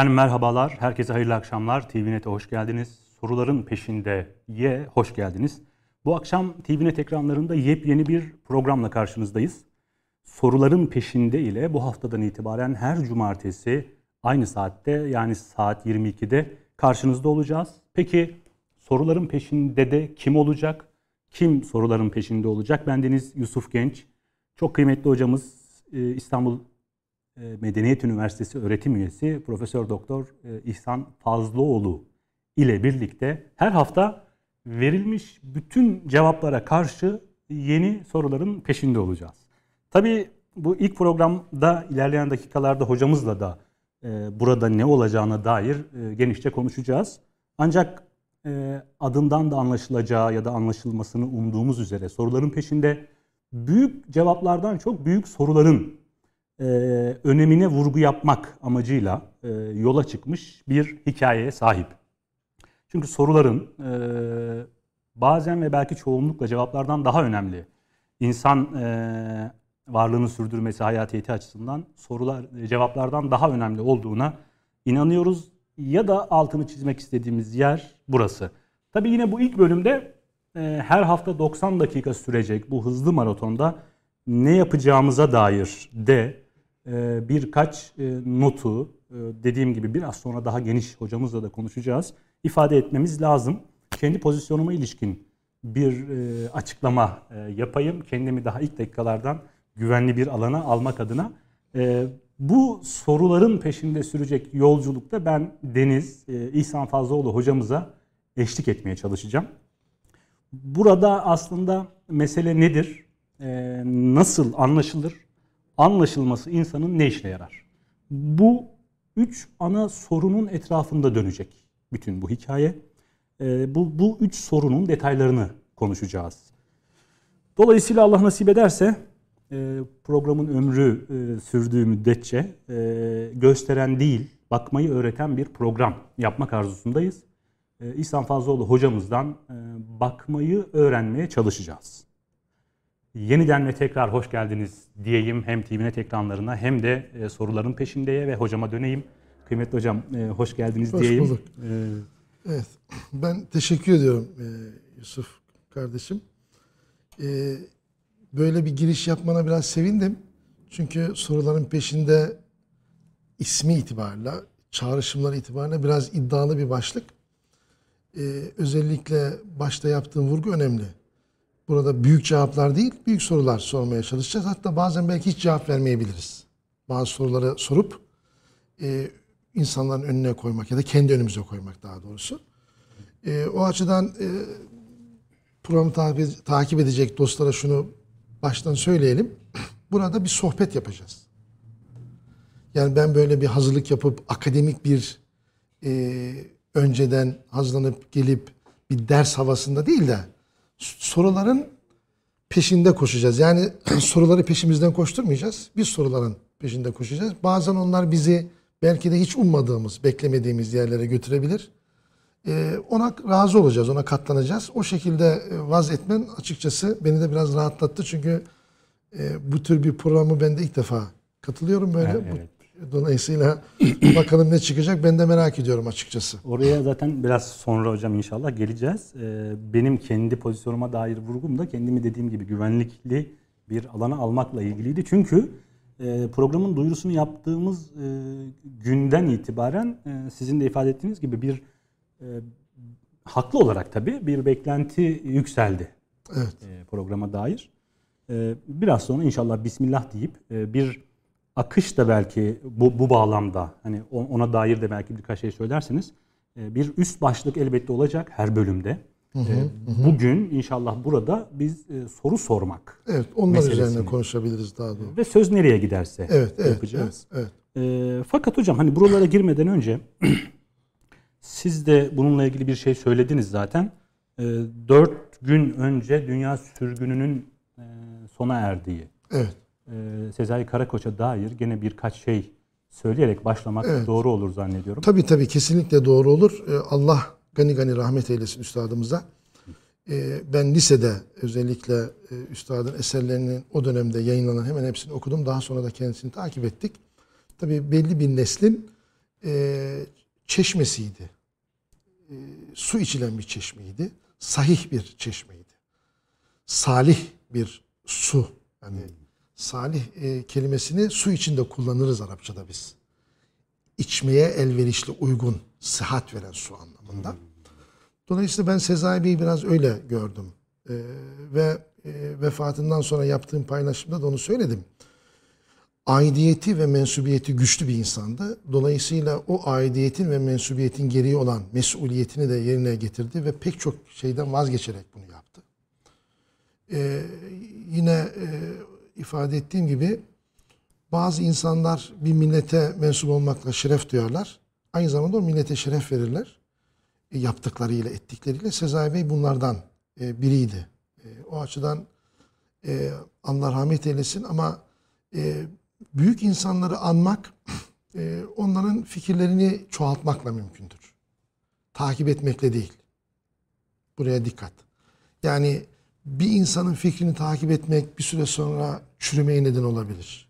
Efendim merhabalar, herkese hayırlı akşamlar. TVNet'e hoş geldiniz. Soruların peşinde ye hoş geldiniz. Bu akşam TVNet ekranlarında yepyeni bir programla karşınızdayız. Soruların peşinde ile bu haftadan itibaren her cumartesi aynı saatte yani saat 22'de karşınızda olacağız. Peki soruların peşinde de kim olacak? Kim soruların peşinde olacak? Bendeniz Yusuf Genç. Çok kıymetli hocamız e, İstanbul Medeniyet Üniversitesi öğretim üyesi Profesör Doktor e, İhsan Fazlıoğlu ile birlikte her hafta verilmiş bütün cevaplara karşı yeni soruların peşinde olacağız. Tabii bu ilk programda ilerleyen dakikalarda hocamızla da burada ne olacağına dair genişçe konuşacağız. Ancak adından da anlaşılacağı ya da anlaşılmasını umduğumuz üzere soruların peşinde büyük cevaplardan çok büyük soruların e, önemine vurgu yapmak amacıyla e, yola çıkmış bir hikayeye sahip. Çünkü soruların e, bazen ve belki çoğunlukla cevaplardan daha önemli. İnsan e, varlığını sürdürmesi hayatiyeti açısından sorular cevaplardan daha önemli olduğuna inanıyoruz ya da altını çizmek istediğimiz yer burası. Tabii yine bu ilk bölümde e, her hafta 90 dakika sürecek bu hızlı maratonda ne yapacağımıza dair de e, birkaç e, notu e, dediğim gibi biraz sonra daha geniş hocamızla da konuşacağız. ifade etmemiz lazım. Kendi pozisyonuma ilişkin bir e, açıklama yapayım. Kendimi daha ilk dakikalardan güvenli bir alana almak adına. Bu soruların peşinde sürecek yolculukta ben Deniz İhsan Fazlaoğlu hocamıza eşlik etmeye çalışacağım. Burada aslında mesele nedir? Ee, nasıl anlaşılır? Anlaşılması insanın ne işine yarar? Bu üç ana sorunun etrafında dönecek bütün bu hikaye. Ee, bu, bu üç sorunun detaylarını konuşacağız. Dolayısıyla Allah nasip ederse e, programın ömrü e, sürdüğü müddetçe e, gösteren değil, bakmayı öğreten bir program yapmak arzusundayız. Ee, İhsan Fazlıoğlu hocamızdan e, bakmayı öğrenmeye çalışacağız. Yeniden ve tekrar hoş geldiniz diyeyim hem TVNet ekranlarına hem de e, soruların peşindeye ve hocama döneyim. Kıymetli hocam e, hoş geldiniz hoş diyeyim. Bulduk. Evet, ben teşekkür ediyorum Yusuf kardeşim. Böyle bir giriş yapmana biraz sevindim. Çünkü soruların peşinde ismi itibarıyla, çağrışımları itibarıyla biraz iddialı bir başlık e, özellikle başta yaptığım vurgu önemli. Burada büyük cevaplar değil, büyük sorular sormaya çalışacağız. Hatta bazen belki hiç cevap vermeyebiliriz. Bazı soruları sorup e, insanların önüne koymak ya da kendi önümüze koymak daha doğrusu. E, o açıdan e, programı takip, takip edecek dostlara şunu baştan söyleyelim. Burada bir sohbet yapacağız. Yani ben böyle bir hazırlık yapıp akademik bir e, önceden hazırlanıp gelip bir ders havasında değil de soruların peşinde koşacağız. Yani soruları peşimizden koşturmayacağız. Biz soruların peşinde koşacağız. Bazen onlar bizi belki de hiç ummadığımız, beklemediğimiz yerlere götürebilir. Ee, ona razı olacağız, ona katlanacağız. O şekilde e, vaz etmen açıkçası beni de biraz rahatlattı. Çünkü e, bu tür bir programı ben de ilk defa katılıyorum böyle. Evet, evet. Dolayısıyla bakalım ne çıkacak ben de merak ediyorum açıkçası. Oraya zaten biraz sonra hocam inşallah geleceğiz. Ee, benim kendi pozisyonuma dair vurgum da kendimi dediğim gibi güvenlikli bir alana almakla ilgiliydi. Çünkü e, programın duyurusunu yaptığımız e, günden itibaren e, sizin de ifade ettiğiniz gibi bir haklı olarak tabii bir beklenti yükseldi evet. programa dair. Biraz sonra inşallah Bismillah deyip bir akış da belki bu, bu bağlamda hani ona dair de belki birkaç şey söylerseniz e, bir üst başlık elbette olacak her bölümde. Hı hı, e, hı. Bugün inşallah burada biz e, soru sormak. Evet, onlar üzerine konuşabiliriz daha doğrusu. Ve söz nereye giderse evet, evet, yapacağız. Evet, evet. E, fakat hocam hani buralara girmeden önce siz de bununla ilgili bir şey söylediniz zaten. E, dört gün önce dünya sürgününün e, sona erdiği. Evet e, Sezai Karakoç'a dair gene birkaç şey söyleyerek başlamak evet. doğru olur zannediyorum. Tabii tabii kesinlikle doğru olur. Ee, Allah gani gani rahmet eylesin üstadımıza. Ee, ben lisede özellikle e, üstadın eserlerinin o dönemde yayınlanan hemen hepsini okudum. Daha sonra da kendisini takip ettik. Tabii belli bir neslin e, çeşmesiydi. E, su içilen bir çeşmeydi. Sahih bir çeşmeydi. Salih bir su. Yani salih e, kelimesini su içinde kullanırız Arapçada biz. İçmeye elverişli, uygun, sıhhat veren su anlamında. Dolayısıyla ben Sezai Bey'i biraz öyle gördüm. E, ve e, vefatından sonra yaptığım paylaşımda da onu söyledim. Aidiyeti ve mensubiyeti güçlü bir insandı. Dolayısıyla o aidiyetin ve mensubiyetin gereği olan mesuliyetini de yerine getirdi ve pek çok şeyden vazgeçerek bunu yaptı. Ee, yine e, ifade ettiğim gibi bazı insanlar bir millete mensup olmakla şeref duyarlar. Aynı zamanda o millete şeref verirler. E, yaptıklarıyla, ettikleriyle. Sezai Bey bunlardan e, biriydi. E, o açıdan e, Allah rahmet eylesin ama e, büyük insanları anmak e, onların fikirlerini çoğaltmakla mümkündür. Takip etmekle değil. Buraya dikkat. Yani bir insanın fikrini takip etmek bir süre sonra çürümeye neden olabilir.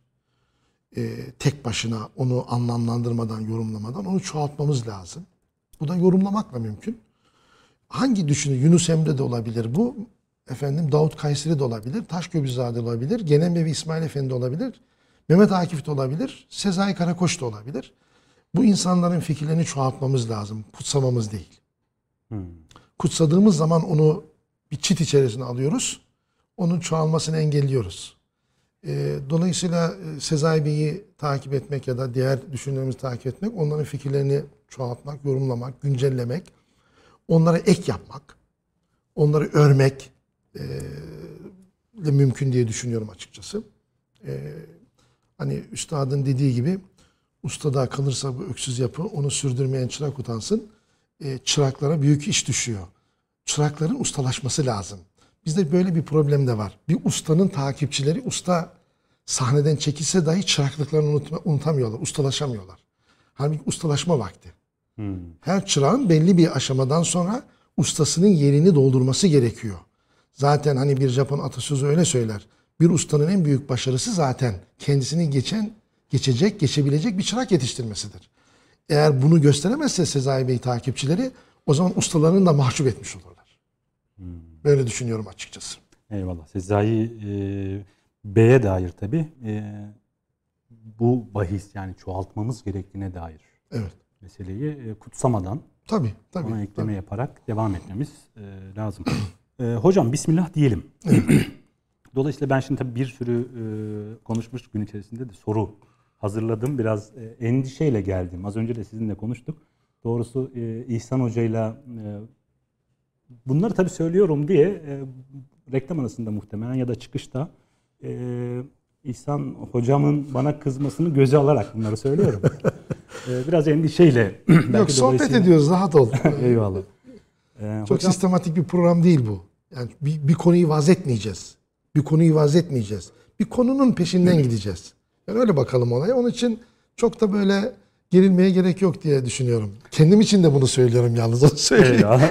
E, tek başına onu anlamlandırmadan, yorumlamadan onu çoğaltmamız lazım. Bu da yorumlamakla mümkün. Hangi düşünür? Yunus Emre de olabilir bu. Efendim Davut Kayseri de olabilir. Taşköprüzade olabilir. Genemevi İsmail Efendi olabilir. Mehmet Akif de olabilir. Sezai Karakoç da olabilir. Bu insanların fikirlerini çoğaltmamız lazım. Kutsamamız değil. Hmm. Kutsadığımız zaman onu bir çit içerisine alıyoruz. Onun çoğalmasını engelliyoruz. E, dolayısıyla Sezai Bey'i takip etmek ya da diğer düşünürlerimizi takip etmek, onların fikirlerini çoğaltmak, yorumlamak, güncellemek, onlara ek yapmak, onları örmek e, de mümkün diye düşünüyorum açıkçası. E, hani üstadın dediği gibi ustada kalırsa bu öksüz yapı onu sürdürmeyen çırak utansın. E, çıraklara büyük iş düşüyor. Çırakların ustalaşması lazım. Bizde böyle bir problem de var. Bir ustanın takipçileri usta sahneden çekilse dahi çıraklıklarını unutma, unutamıyorlar, ustalaşamıyorlar. Halbuki ustalaşma vakti. Hmm. Her çırağın belli bir aşamadan sonra ustasının yerini doldurması gerekiyor. Zaten hani bir Japon atasözü öyle söyler. Bir ustanın en büyük başarısı zaten kendisini geçen, geçecek, geçebilecek bir çırak yetiştirmesidir. Eğer bunu gösteremezse Sezai Bey takipçileri o zaman ustalarını da mahcup etmiş olurlar. Böyle düşünüyorum açıkçası. Eyvallah. Sezai e, Bey'e dair tabii e, bu bahis yani çoğaltmamız gerektiğine dair Evet. meseleyi e, kutsamadan Tabii, tabii. ona ekleme yaparak devam etmemiz e, lazım. E, hocam Bismillah diyelim. Dolayısıyla ben şimdi tabii bir sürü e, konuşmuş gün içerisinde de soru hazırladım. Biraz e, endişeyle geldim. Az önce de sizinle konuştuk. Doğrusu e, İhsan Hoca'yla e, bunları tabii söylüyorum diye e, reklam arasında muhtemelen ya da çıkışta e, İhsan Hocamın bana kızmasını göze alarak bunları söylüyorum. e, biraz endişeyle. Yok sohbet ediyoruz rahat ol. Eyvallah. E, Çok hocam, sistematik bir program değil bu. Yani bir, bir konuyu vaz etmeyeceğiz. Bir konuyu vaz etmeyeceğiz. Bir konunun peşinden gideceğiz. Yani öyle bakalım olaya. Onun için çok da böyle gerilmeye gerek yok diye düşünüyorum. Kendim için de bunu söylüyorum yalnız onu söyleyeyim.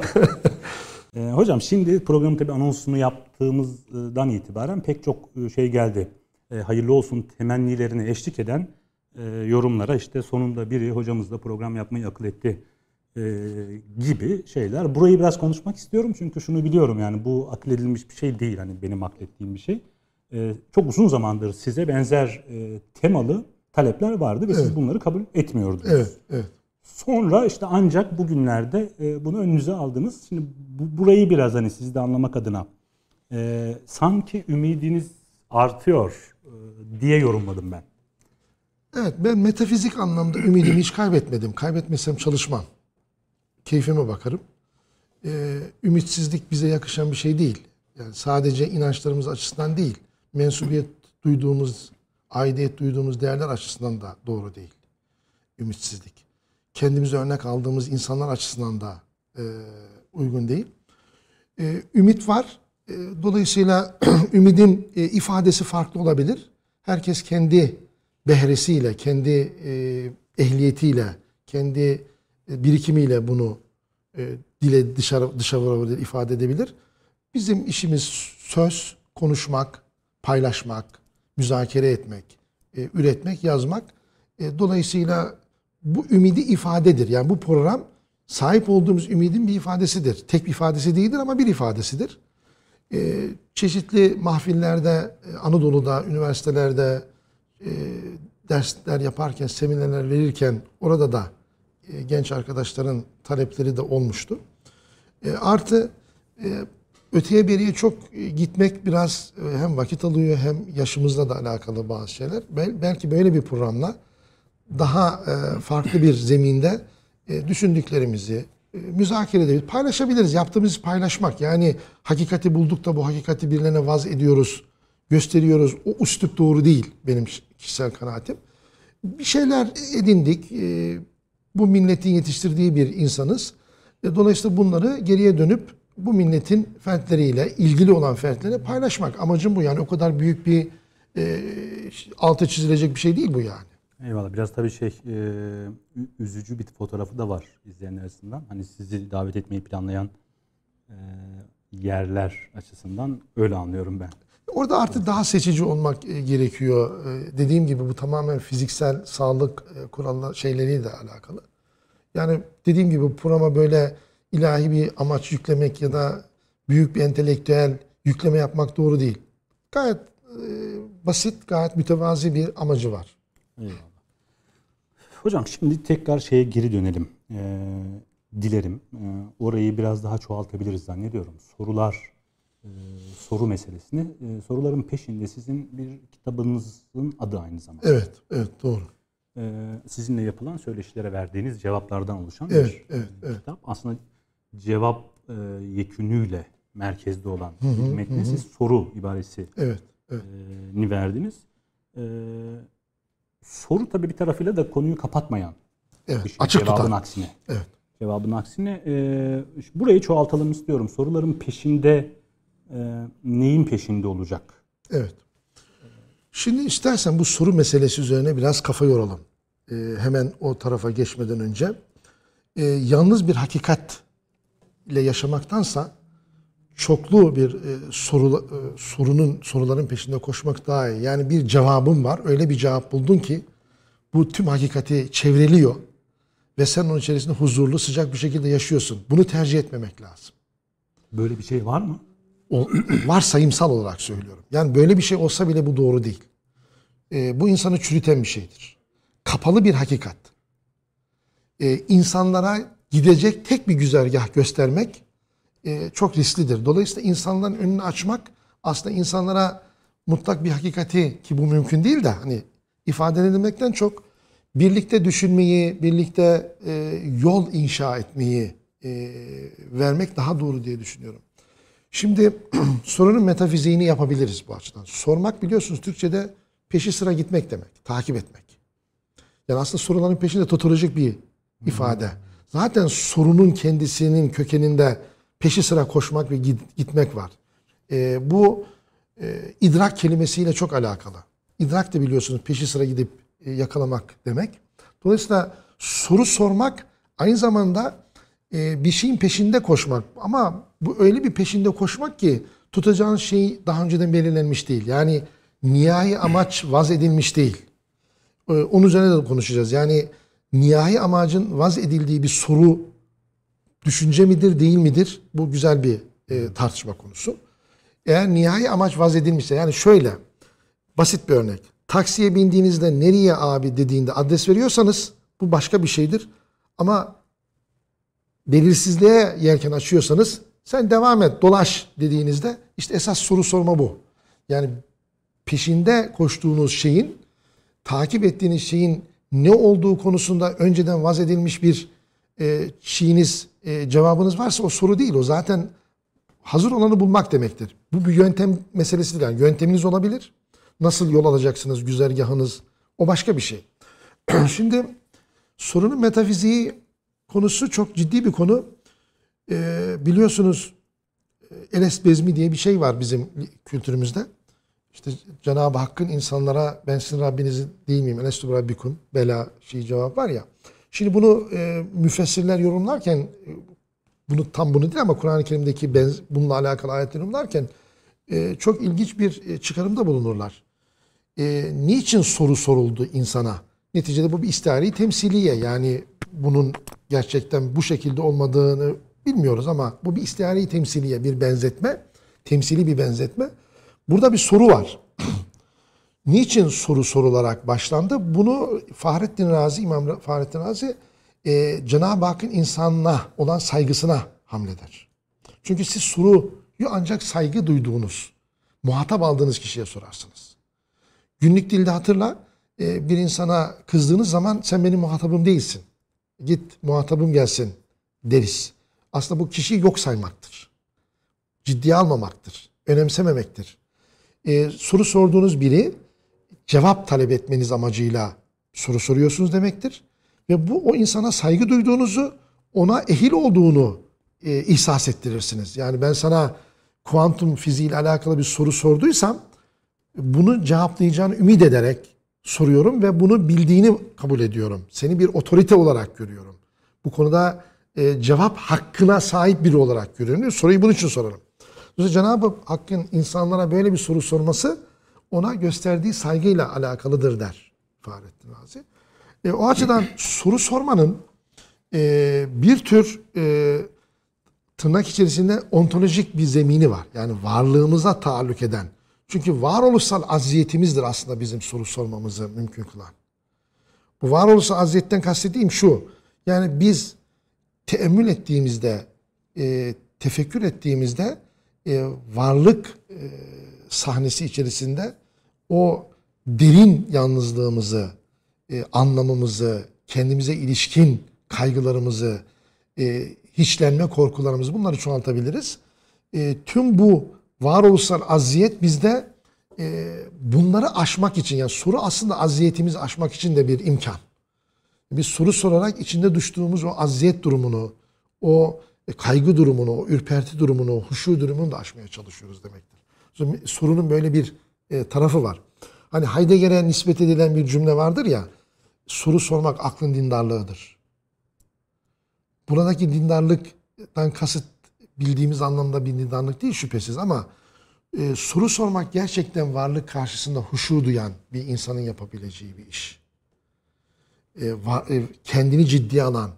Ee, hocam şimdi programın tabii anonsunu yaptığımızdan itibaren pek çok e, şey geldi. Ee, hayırlı olsun temennilerine eşlik eden e, yorumlara işte sonunda biri hocamız da program yapmayı akıl etti e, gibi şeyler. Burayı biraz konuşmak istiyorum çünkü şunu biliyorum yani bu akıl edilmiş bir şey değil hani benim aklettiğim bir şey. Ee, çok uzun zamandır size benzer e, temalı talepler vardı ve siz Evet. bunları kabul etmiyordunuz. Evet, evet. Sonra işte ancak bugünlerde e, bunu önünüze aldınız. Şimdi bu, burayı biraz hani siz de anlamak adına e, sanki ümidiniz artıyor e, diye yorumladım ben. Evet ben metafizik anlamda ümidimi hiç kaybetmedim. Kaybetmesem çalışmam. Keyfime bakarım. Ümitsizlik bize yakışan bir şey değil. Yani sadece inançlarımız açısından değil. Mensubiyet duyduğumuz, aidiyet duyduğumuz değerler açısından da doğru değil. Ümitsizlik. Kendimize örnek aldığımız insanlar açısından da e, uygun değil. E, ümit var. E, dolayısıyla ümidin e, ifadesi farklı olabilir. Herkes kendi behresiyle, kendi e, ehliyetiyle, kendi e, birikimiyle bunu e, dile dışarı dışa vurabilir, ifade edebilir. Bizim işimiz söz, konuşmak, paylaşmak, müzakere etmek, e, üretmek, yazmak. E, dolayısıyla bu ümidi ifadedir. Yani bu program sahip olduğumuz ümidin bir ifadesidir. Tek bir ifadesi değildir ama bir ifadesidir. Ee, çeşitli mahfillerde, e, Anadolu'da, üniversitelerde e, dersler yaparken, seminerler verirken orada da e, genç arkadaşların talepleri de olmuştu. E, artı e, öteye beriye çok e, gitmek biraz e, hem vakit alıyor hem yaşımızla da alakalı bazı şeyler. Bel, belki böyle bir programla daha e, farklı bir zeminde e, düşündüklerimizi e, müzakere edebiliriz, paylaşabiliriz. Yaptığımız paylaşmak. Yani hakikati bulduk da bu hakikati birilerine vaz ediyoruz, gösteriyoruz. O üslup doğru değil benim kişisel kanaatim. Bir şeyler edindik. Bu milletin yetiştirdiği bir insanız. Dolayısıyla bunları geriye dönüp bu milletin fertleriyle, ilgili olan fertlere paylaşmak. Amacım bu yani o kadar büyük bir e, altı çizilecek bir şey değil bu yani. Eyvallah. Biraz tabii şey e, üzücü bir fotoğrafı da var izleyenler arasından. Hani sizi davet etmeyi planlayan e, yerler açısından öyle anlıyorum ben. Orada artık daha seçici olmak e, gerekiyor. E, dediğim gibi bu tamamen fiziksel sağlık e, kurallar şeyleriyle alakalı. Yani dediğim gibi programa böyle ilahi bir amaç yüklemek ya da büyük bir entelektüel yükleme yapmak doğru değil. Gayet basit, gayet mütevazi bir amacı var. Eyvallah. Hocam şimdi tekrar şeye geri dönelim. Ee, dilerim. Ee, orayı biraz daha çoğaltabiliriz zannediyorum. Sorular e, soru meselesini. E, soruların peşinde sizin bir kitabınızın adı aynı zamanda. Evet, evet doğru. E, sizinle yapılan söyleşilere verdiğiniz cevaplardan oluşan evet, bir evet, evet. kitap. Aslında cevap e, yekünüyle merkezde olan hı hı, metni hı. siz soru ibaresi evet, evet. E, ni verdiniz. E, soru tabii bir tarafıyla da konuyu kapatmayan. Evet, bir şey, açık cevabın tutar. aksine. Evet. Cevabın aksine. E, burayı çoğaltalım istiyorum. Soruların peşinde e, neyin peşinde olacak? Evet. Şimdi istersen bu soru meselesi üzerine biraz kafa yoralım. E, hemen o tarafa geçmeden önce. E, yalnız bir hakikat ile yaşamaktansa çoklu bir e, soru, e, sorunun soruların peşinde koşmak daha iyi. Yani bir cevabın var. Öyle bir cevap buldun ki bu tüm hakikati çevreliyor ve sen onun içerisinde huzurlu, sıcak bir şekilde yaşıyorsun. Bunu tercih etmemek lazım. Böyle bir şey var mı? O, varsayımsal olarak söylüyorum. Yani böyle bir şey olsa bile bu doğru değil. Ee, bu insanı çürüten bir şeydir. Kapalı bir hakikat. Ee, insanlara gidecek tek bir güzergah göstermek e, çok risklidir. Dolayısıyla insanların önünü açmak aslında insanlara mutlak bir hakikati ki bu mümkün değil de hani ifade edilmekten çok birlikte düşünmeyi, birlikte e, yol inşa etmeyi e, vermek daha doğru diye düşünüyorum. Şimdi sorunun metafiziğini yapabiliriz bu açıdan. Sormak biliyorsunuz Türkçe'de peşi sıra gitmek demek, takip etmek. Yani aslında soruların peşinde totolojik bir ifade. Zaten sorunun kendisinin kökeninde peşi sıra koşmak ve gitmek var. E, bu e, idrak kelimesiyle çok alakalı. İdrak da biliyorsunuz peşi sıra gidip e, yakalamak demek. Dolayısıyla soru sormak aynı zamanda e, bir şeyin peşinde koşmak. Ama bu öyle bir peşinde koşmak ki tutacağın şey daha önceden belirlenmiş değil. Yani nihai amaç vaz edilmiş değil. E, onun üzerine de konuşacağız. Yani nihai amacın vaz edildiği bir soru düşünce midir değil midir? Bu güzel bir e, tartışma konusu. Eğer nihai amaç vaz edilmişse yani şöyle basit bir örnek. Taksiye bindiğinizde nereye abi dediğinde adres veriyorsanız bu başka bir şeydir. Ama belirsizliğe yelken açıyorsanız sen devam et dolaş dediğinizde işte esas soru sorma bu. Yani peşinde koştuğunuz şeyin takip ettiğiniz şeyin ne olduğu konusunda önceden vaz edilmiş bir e, şeyiniz, e, cevabınız varsa o soru değil. O zaten hazır olanı bulmak demektir. Bu bir yöntem meselesidir. Yani yönteminiz olabilir. Nasıl yol alacaksınız, güzergahınız o başka bir şey. Şimdi sorunun metafiziği konusu çok ciddi bir konu. Ee, biliyorsunuz Enes Bezmi diye bir şey var bizim kültürümüzde. İşte Cenab-ı Hakk'ın insanlara ben sizin Rabbinizi değil miyim? Enestu Rabbikum bela şey cevap var ya. Şimdi bunu e, müfessirler yorumlarken e, bunu tam bunu değil ama Kur'an-ı Kerim'deki benz, bununla alakalı ayetleri yorumlarken e, çok ilginç bir e, çıkarımda bulunurlar. E, niçin soru soruldu insana? Neticede bu bir istihari temsiliye. Yani bunun gerçekten bu şekilde olmadığını bilmiyoruz ama bu bir istihari temsiliye, bir benzetme. Temsili bir benzetme. Burada bir soru var. Niçin soru sorularak başlandı? Bunu Fahrettin Razi, İmam Fahrettin Razi e, Cenab-ı Hakk'ın insanına olan saygısına hamleder. Çünkü siz soruyu ancak saygı duyduğunuz, muhatap aldığınız kişiye sorarsınız. Günlük dilde hatırla e, bir insana kızdığınız zaman sen benim muhatabım değilsin. Git muhatabım gelsin deriz. Aslında bu kişiyi yok saymaktır. Ciddiye almamaktır. Önemsememektir. E, soru sorduğunuz biri cevap talep etmeniz amacıyla soru soruyorsunuz demektir. Ve bu o insana saygı duyduğunuzu, ona ehil olduğunu e, ihsas ettirirsiniz. Yani ben sana kuantum fiziği ile alakalı bir soru sorduysam bunu cevaplayacağını ümit ederek soruyorum ve bunu bildiğini kabul ediyorum. Seni bir otorite olarak görüyorum. Bu konuda e, cevap hakkına sahip biri olarak görüyorum. Soruyu bunun için sorarım. Dolayısıyla Cenab-ı Hakk'ın insanlara böyle bir soru sorması ona gösterdiği saygıyla alakalıdır der Fahrettin Razi. E, o açıdan soru sormanın e, bir tür e, tırnak içerisinde ontolojik bir zemini var. Yani varlığımıza taalluk eden. Çünkü varoluşsal aziyetimizdir aslında bizim soru sormamızı mümkün kılan. Bu varoluşsal aziyetten kastettiğim şu. Yani biz teemmül ettiğimizde, e, tefekkür ettiğimizde e, varlık e, sahnesi içerisinde o derin yalnızlığımızı, e, anlamımızı, kendimize ilişkin kaygılarımızı, e, hiçlenme korkularımızı bunları çoğaltabiliriz. E, tüm bu varoluşsal aziyet bizde e, bunları aşmak için yani soru aslında aziyetimizi aşmak için de bir imkan. Bir soru sorarak içinde düştüğümüz o aziyet durumunu, o kaygı durumunu, o ürperti durumunu, o huşu durumunu da aşmaya çalışıyoruz demektir. Şimdi sorunun böyle bir e, tarafı var. Hani Heidegger'e nispet edilen bir cümle vardır ya, soru sormak aklın dindarlığıdır. Buradaki dindarlıktan kasıt bildiğimiz anlamda bir dindarlık değil şüphesiz ama e, soru sormak gerçekten varlık karşısında huşu duyan bir insanın yapabileceği bir iş. E, var, e, kendini ciddiye alan,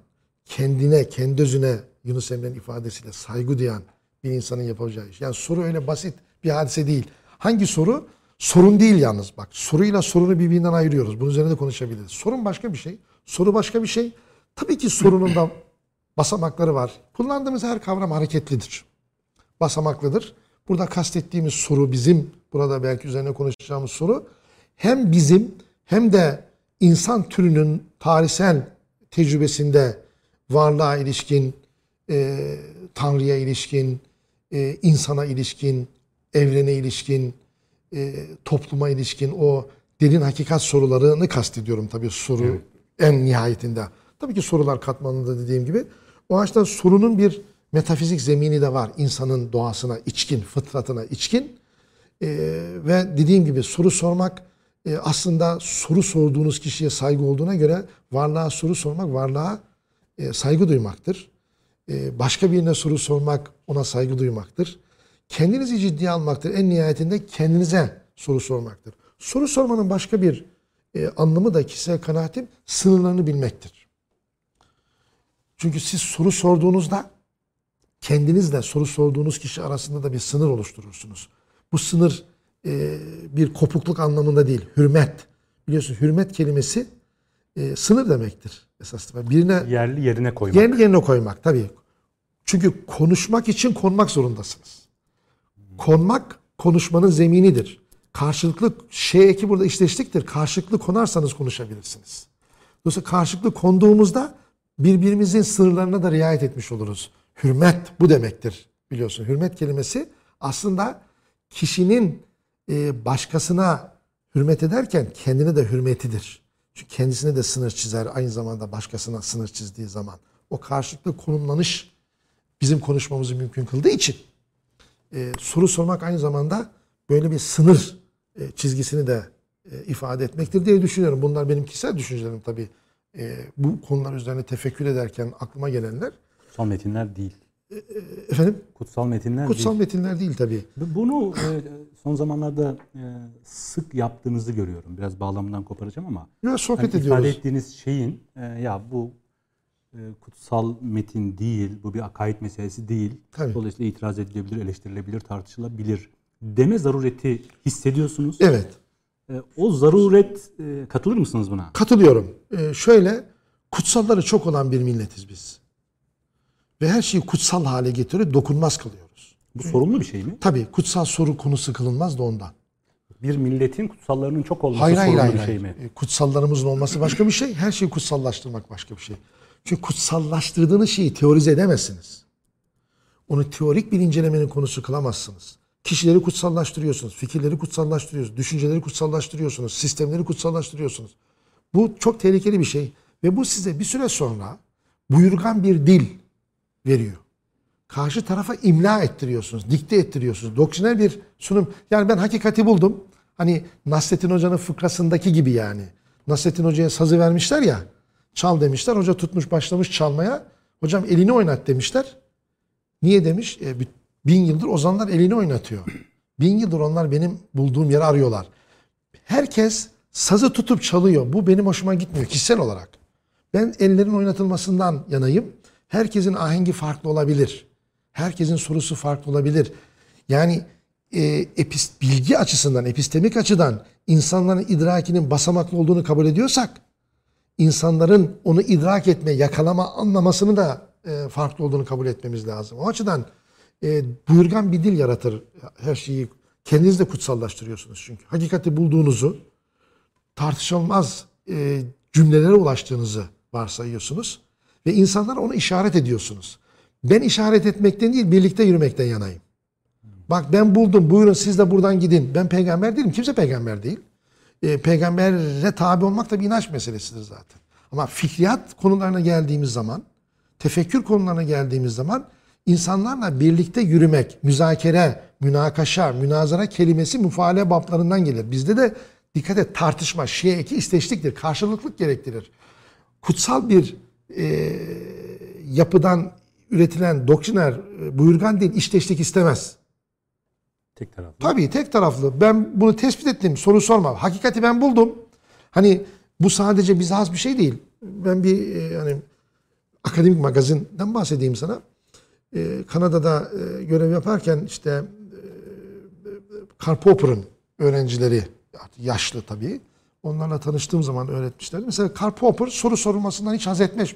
kendine, kendi özüne Yunus Emre'nin ifadesiyle saygı duyan bir insanın yapacağı iş. Yani soru öyle basit bir hadise değil. Hangi soru? Sorun değil yalnız bak. Soruyla sorunu birbirinden ayırıyoruz. Bunun üzerine de konuşabiliriz. Sorun başka bir şey. Soru başka bir şey. Tabii ki sorunun da basamakları var. Kullandığımız her kavram hareketlidir. Basamaklıdır. Burada kastettiğimiz soru bizim, burada belki üzerine konuşacağımız soru hem bizim hem de insan türünün tarihsel tecrübesinde varlığa ilişkin, e, Tanrı'ya ilişkin, e, insana ilişkin, evrene ilişkin, e, topluma ilişkin o derin hakikat sorularını kastediyorum tabii soru evet. en nihayetinde. Tabii ki sorular katmanında dediğim gibi. O açıdan sorunun bir metafizik zemini de var. insanın doğasına içkin, fıtratına içkin. E, ve dediğim gibi soru sormak e, aslında soru sorduğunuz kişiye saygı olduğuna göre varlığa soru sormak varlığa e, saygı duymaktır. E, başka birine soru sormak ona saygı duymaktır. Kendinizi ciddiye almaktır. En nihayetinde kendinize soru sormaktır. Soru sormanın başka bir e, anlamı da kişisel kanaatim sınırlarını bilmektir. Çünkü siz soru sorduğunuzda kendinizle soru sorduğunuz kişi arasında da bir sınır oluşturursunuz. Bu sınır e, bir kopukluk anlamında değil, hürmet. Biliyorsun hürmet kelimesi e, sınır demektir esasında. Birine yerli yerine koymak. Yerli yerine koymak tabii. Çünkü konuşmak için konmak zorundasınız. Konmak konuşmanın zeminidir. Karşılıklı şey eki burada işleştiktir. Karşılıklı konarsanız konuşabilirsiniz. Dolayısıyla karşılıklı konduğumuzda birbirimizin sınırlarına da riayet etmiş oluruz. Hürmet bu demektir biliyorsun. Hürmet kelimesi aslında kişinin e, başkasına hürmet ederken kendine de hürmetidir. Çünkü kendisine de sınır çizer aynı zamanda başkasına sınır çizdiği zaman. O karşılıklı konumlanış bizim konuşmamızı mümkün kıldığı için e, soru sormak aynı zamanda böyle bir sınır e, çizgisini de e, ifade etmektir diye düşünüyorum. Bunlar benim kişisel düşüncelerim tabii. E, bu konular üzerine tefekkür ederken aklıma gelenler. Son metinler değil. Efendim? Kutsal metinler Kutsal değil. metinler değil tabii. Bu- Bunu e, son zamanlarda e, sık yaptığınızı görüyorum. Biraz bağlamından koparacağım ama Biraz sohbet hani ediyoruz. ifade ettiğiniz şeyin e, ya bu e, kutsal metin değil, bu bir akaid meselesi değil. Tabii. Dolayısıyla itiraz edilebilir, eleştirilebilir, tartışılabilir deme zarureti hissediyorsunuz. Evet. E, o zaruret e, katılır mısınız buna? Katılıyorum. Şöyle kutsalları çok olan bir milletiz biz. Ve her şeyi kutsal hale getiriyor, dokunmaz kılıyoruz. Bu sorumlu bir şey mi? Tabii kutsal soru konusu kılınmaz da ondan. Bir milletin kutsallarının çok olması Hayır hayır sorumlu hayır. bir şey hayır. mi? E, Kutsallarımızın olması başka bir şey. Her şeyi kutsallaştırmak başka bir şey. Çünkü kutsallaştırdığınız şeyi teorize edemezsiniz. Onu teorik bir incelemenin konusu kılamazsınız. Kişileri kutsallaştırıyorsunuz, fikirleri kutsallaştırıyorsunuz, düşünceleri kutsallaştırıyorsunuz, sistemleri kutsallaştırıyorsunuz. Bu çok tehlikeli bir şey ve bu size bir süre sonra buyurgan bir dil veriyor. Karşı tarafa imla ettiriyorsunuz, dikte ettiriyorsunuz. Doktriner bir sunum. Yani ben hakikati buldum. Hani Nasrettin Hoca'nın fıkrasındaki gibi yani. Nasrettin Hoca'ya sazı vermişler ya. Çal demişler. Hoca tutmuş başlamış çalmaya. Hocam elini oynat demişler. Niye demiş? E, bi- bin yıldır ozanlar elini oynatıyor. Bin yıldır onlar benim bulduğum yeri arıyorlar. Herkes sazı tutup çalıyor. Bu benim hoşuma gitmiyor kişisel olarak. Ben ellerin oynatılmasından yanayım. Herkesin ahengi farklı olabilir. Herkesin sorusu farklı olabilir. Yani e, epis, bilgi açısından, epistemik açıdan insanların idrakinin basamaklı olduğunu kabul ediyorsak, insanların onu idrak etme, yakalama, anlamasını da e, farklı olduğunu kabul etmemiz lazım. O açıdan e, buyurgan bir dil yaratır her şeyi. Kendiniz de kutsallaştırıyorsunuz çünkü. Hakikati bulduğunuzu, tartışılmaz e, cümlelere ulaştığınızı varsayıyorsunuz. Ve insanlara onu işaret ediyorsunuz. Ben işaret etmekten değil, birlikte yürümekten yanayım. Bak ben buldum, buyurun siz de buradan gidin. Ben peygamber değilim, kimse peygamber değil. E, peygambere tabi olmak da bir inanç meselesidir zaten. Ama fikriyat konularına geldiğimiz zaman, tefekkür konularına geldiğimiz zaman insanlarla birlikte yürümek, müzakere, münakaşa, münazara kelimesi müfaale bablarından gelir. Bizde de dikkat et tartışma, şiye eki isteşliktir, karşılıklık gerektirir. Kutsal bir e, yapıdan üretilen doktriner buyurgan değil, işteşlik istemez. Tek taraflı. Tabii tek taraflı. Ben bunu tespit ettim. Soru sorma. Hakikati ben buldum. Hani bu sadece bize has bir şey değil. Ben bir e, hani akademik magazinden bahsedeyim sana. E, Kanada'da e, görev yaparken işte e, Karl Popper'ın öğrencileri yaşlı tabii. Onlarla tanıştığım zaman öğretmişler. Mesela Karl Popper soru sorulmasından hiç haz etmez.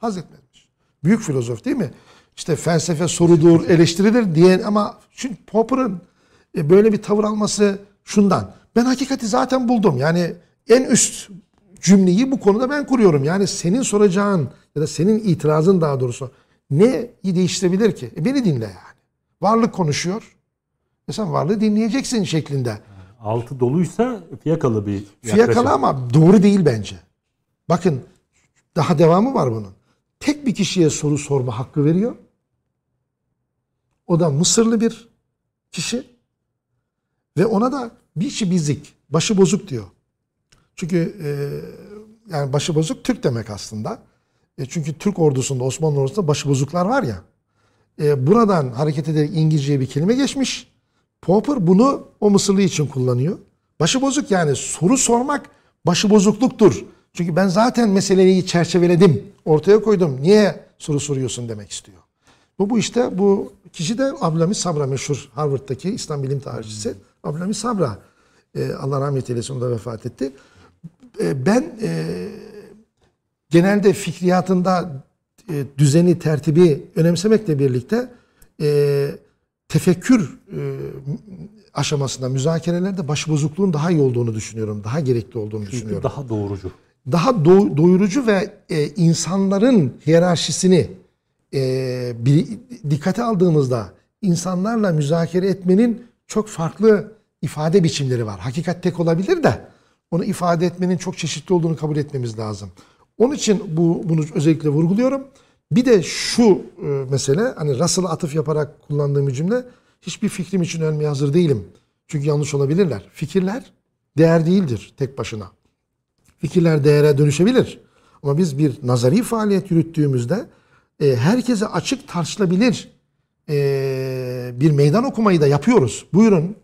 Haz etmezmiş. Büyük filozof değil mi? İşte felsefe sorudur, eleştirilir diyen ama çünkü Popper'ın e, böyle bir tavır alması şundan. Ben hakikati zaten buldum. Yani en üst cümleyi bu konuda ben kuruyorum. Yani senin soracağın ya da senin itirazın daha doğrusu neyi değiştirebilir ki? E beni dinle yani. Varlık konuşuyor. E sen varlığı dinleyeceksin şeklinde. Altı doluysa fiyakalı bir yaklaşım. Fiyakalı ama doğru değil bence. Bakın daha devamı var bunun. Tek bir kişiye soru sorma hakkı veriyor. O da Mısırlı bir kişi. Ve ona da bir işi bizik, başı bozuk diyor. Çünkü e, yani başı bozuk Türk demek aslında. E, çünkü Türk ordusunda, Osmanlı ordusunda başı bozuklar var ya. E, buradan hareket ederek İngilizceye bir kelime geçmiş. Popper bunu o Mısırlı için kullanıyor. Başı bozuk yani soru sormak başı bozukluktur. Çünkü ben zaten meseleyi çerçeveledim, ortaya koydum. Niye soru soruyorsun demek istiyor. Bu, bu işte bu kişi de Abdülhamit Sabra meşhur Harvard'daki İslam bilim tarihçisi. Abdülhamit Sabra e, Allah rahmet eylesin o da vefat etti. E, ben e, genelde fikriyatında e, düzeni, tertibi önemsemekle birlikte e, tefekkür e, aşamasında, müzakerelerde başbozukluğun daha iyi olduğunu düşünüyorum. Daha gerekli olduğunu Çünkü düşünüyorum. daha doğrucu. Daha do- doyurucu ve e, insanların hiyerarşisini e, bir, dikkate aldığımızda insanlarla müzakere etmenin çok farklı ifade biçimleri var. Hakikat tek olabilir de onu ifade etmenin çok çeşitli olduğunu kabul etmemiz lazım. Onun için bu bunu özellikle vurguluyorum. Bir de şu e, mesele hani Russell'a atıf yaparak kullandığım cümle hiçbir fikrim için ölmeye hazır değilim. Çünkü yanlış olabilirler. Fikirler değer değildir tek başına. Fikirler değere dönüşebilir. Ama biz bir nazari faaliyet yürüttüğümüzde e, herkese açık tartışılabilir e, bir meydan okumayı da yapıyoruz. Buyurun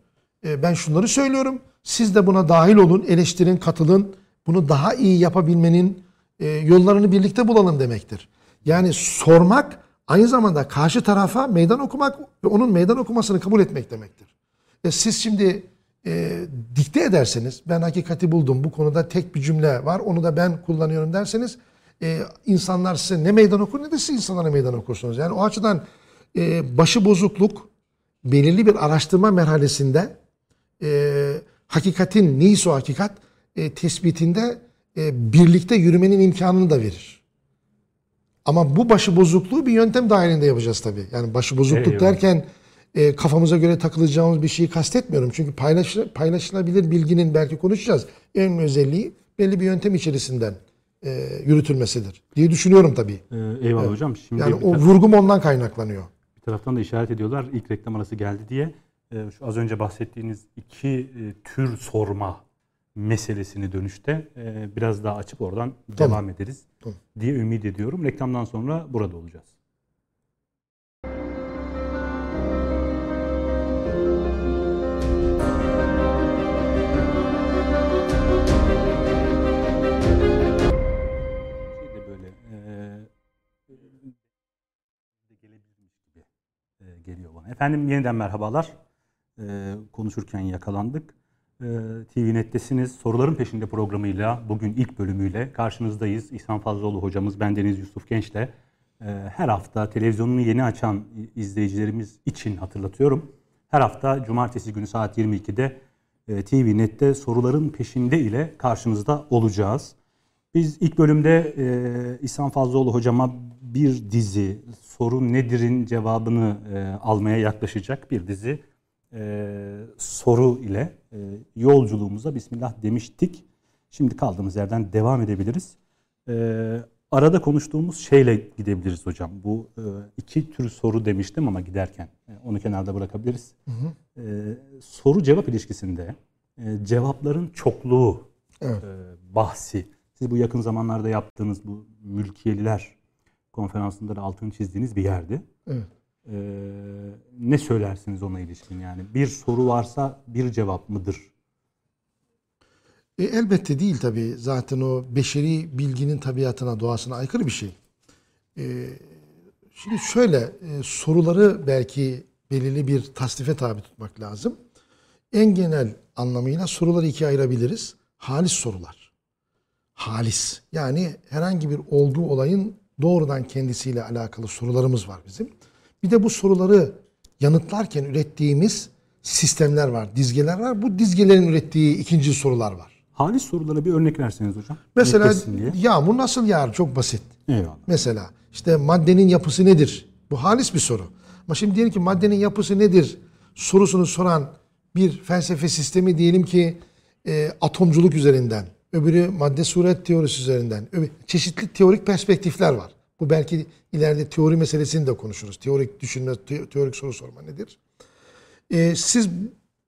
e, ben şunları söylüyorum. Siz de buna dahil olun, eleştirin, katılın. Bunu daha iyi yapabilmenin e, yollarını birlikte bulalım demektir. Yani sormak aynı zamanda karşı tarafa meydan okumak ve onun meydan okumasını kabul etmek demektir. E, siz şimdi e, dikte ederseniz ben hakikati buldum bu konuda tek bir cümle var onu da ben kullanıyorum derseniz e, insanlar size ne meydan okur ne de siz insanlara meydan okursunuz. Yani o açıdan e, başı bozukluk belirli bir araştırma merhalesinde e, hakikatin neyse o hakikat e, tespitinde e, birlikte yürümenin imkanını da verir. Ama bu başı bozukluğu bir yöntem dahilinde yapacağız tabii. Yani başı bozukluk Eyvallah. derken e, kafamıza göre takılacağımız bir şeyi kastetmiyorum. Çünkü paylaş, paylaşılabilir bilginin belki konuşacağız. En önemli özelliği belli bir yöntem içerisinden e, yürütülmesidir diye düşünüyorum tabii. Ee, eyvallah hocam. Şimdi Yani o vurgum ondan kaynaklanıyor. bir taraftan da işaret ediyorlar ilk reklam arası geldi diye. Ee, şu az önce bahsettiğiniz iki e, tür sorma meselesini dönüşte e, biraz daha açıp oradan Tamam. devam ederiz Tamam. diye ümit ediyorum. Reklamdan sonra burada olacağız. Şey e, e, geliyor bana. Efendim yeniden merhabalar. E, konuşurken yakalandık. E, TVNet'tesiniz. Soruların Peşinde programıyla bugün ilk bölümüyle karşınızdayız. İhsan Fazlıoğlu hocamız, bendeniz Yusuf Genç'le. E, her hafta televizyonunu yeni açan izleyicilerimiz için hatırlatıyorum. Her hafta cumartesi günü saat 22'de e, TVNet'te soruların peşinde ile karşınızda olacağız. Biz ilk bölümde e, İhsan Fazlıoğlu hocama bir dizi soru nedir'in cevabını e, almaya yaklaşacak bir dizi e, soru ile e, yolculuğumuza Bismillah demiştik. Şimdi kaldığımız yerden devam edebiliriz. E, arada konuştuğumuz şeyle gidebiliriz hocam. Bu e, iki tür soru demiştim ama giderken e, onu kenarda bırakabiliriz. E, soru cevap ilişkisinde e, cevapların çokluğu Evet. e, bahsi. Siz bu yakın zamanlarda yaptığınız bu mülkiyeliler konferansında da altını çizdiğiniz bir yerdi. Evet. E, ne söylersiniz ona ilişkin yani? Bir soru varsa bir cevap mıdır? E, elbette değil tabii. Zaten o beşeri bilginin tabiatına, doğasına aykırı bir şey. E, şimdi şöyle, e, soruları belki belirli bir tasnife tabi tutmak lazım. En genel anlamıyla soruları ikiye ayırabiliriz. Halis sorular. Halis. Yani herhangi bir olduğu olayın doğrudan kendisiyle alakalı sorularımız var bizim. Bir de bu soruları yanıtlarken ürettiğimiz sistemler var, dizgeler var. Bu dizgelerin ürettiği ikinci sorular var. Halis sorulara bir örnek verseniz hocam. Mesela yağmur nasıl yağar? Çok basit. Eyvallah. Mesela işte maddenin yapısı nedir? Bu halis bir soru. Ama şimdi diyelim ki maddenin yapısı nedir sorusunu soran bir felsefe sistemi diyelim ki e, atomculuk üzerinden, öbürü madde suret teorisi üzerinden, öbürü, çeşitli teorik perspektifler var. Bu belki ileride teori meselesini de konuşuruz. Teorik düşünme, te- teorik soru sorma nedir? E, siz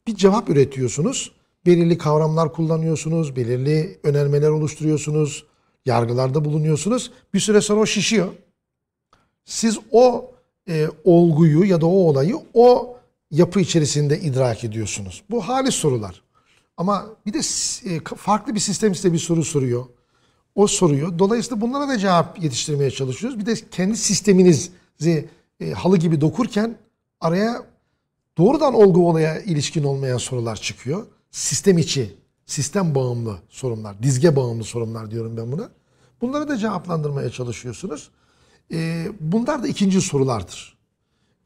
bir cevap üretiyorsunuz. Belirli kavramlar kullanıyorsunuz, belirli önermeler oluşturuyorsunuz, yargılarda bulunuyorsunuz. Bir süre sonra o şişiyor. Siz o e, olguyu ya da o olayı o yapı içerisinde idrak ediyorsunuz. Bu halis sorular. Ama bir de e, farklı bir sistem size bir soru soruyor. O soruyor. Dolayısıyla bunlara da cevap yetiştirmeye çalışıyoruz. Bir de kendi sisteminizi e, halı gibi dokurken araya doğrudan olgu olaya ilişkin olmayan sorular çıkıyor. Sistem içi, sistem bağımlı sorunlar, dizge bağımlı sorunlar diyorum ben buna. Bunları da cevaplandırmaya çalışıyorsunuz. Ee, bunlar da ikinci sorulardır.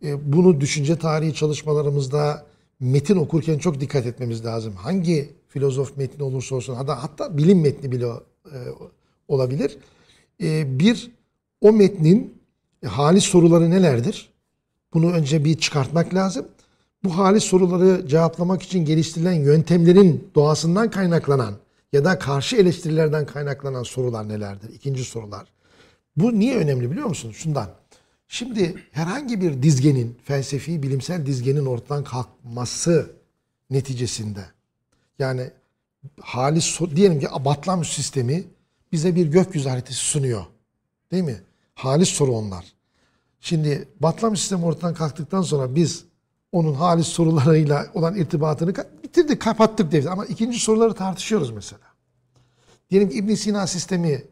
Ee, bunu düşünce tarihi çalışmalarımızda metin okurken çok dikkat etmemiz lazım. Hangi filozof metni olursa olsun hatta, hatta bilim metni bile e, olabilir. Ee, bir, o metnin halis soruları nelerdir? Bunu önce bir çıkartmak lazım. Bu halis soruları cevaplamak için geliştirilen yöntemlerin doğasından kaynaklanan ya da karşı eleştirilerden kaynaklanan sorular nelerdir? İkinci sorular. Bu niye önemli biliyor musun? Şundan. Şimdi herhangi bir dizgenin, felsefi, bilimsel dizgenin ortadan kalkması neticesinde yani halis so- diyelim ki Batlam sistemi bize bir gökyüzü haritası sunuyor. Değil mi? Halis soru onlar. Şimdi Batlam sistemi ortadan kalktıktan sonra biz onun halis sorularıyla olan irtibatını bitirdik, kapattık devlet. Ama ikinci soruları tartışıyoruz mesela. Diyelim ki ibn Sina sistemi,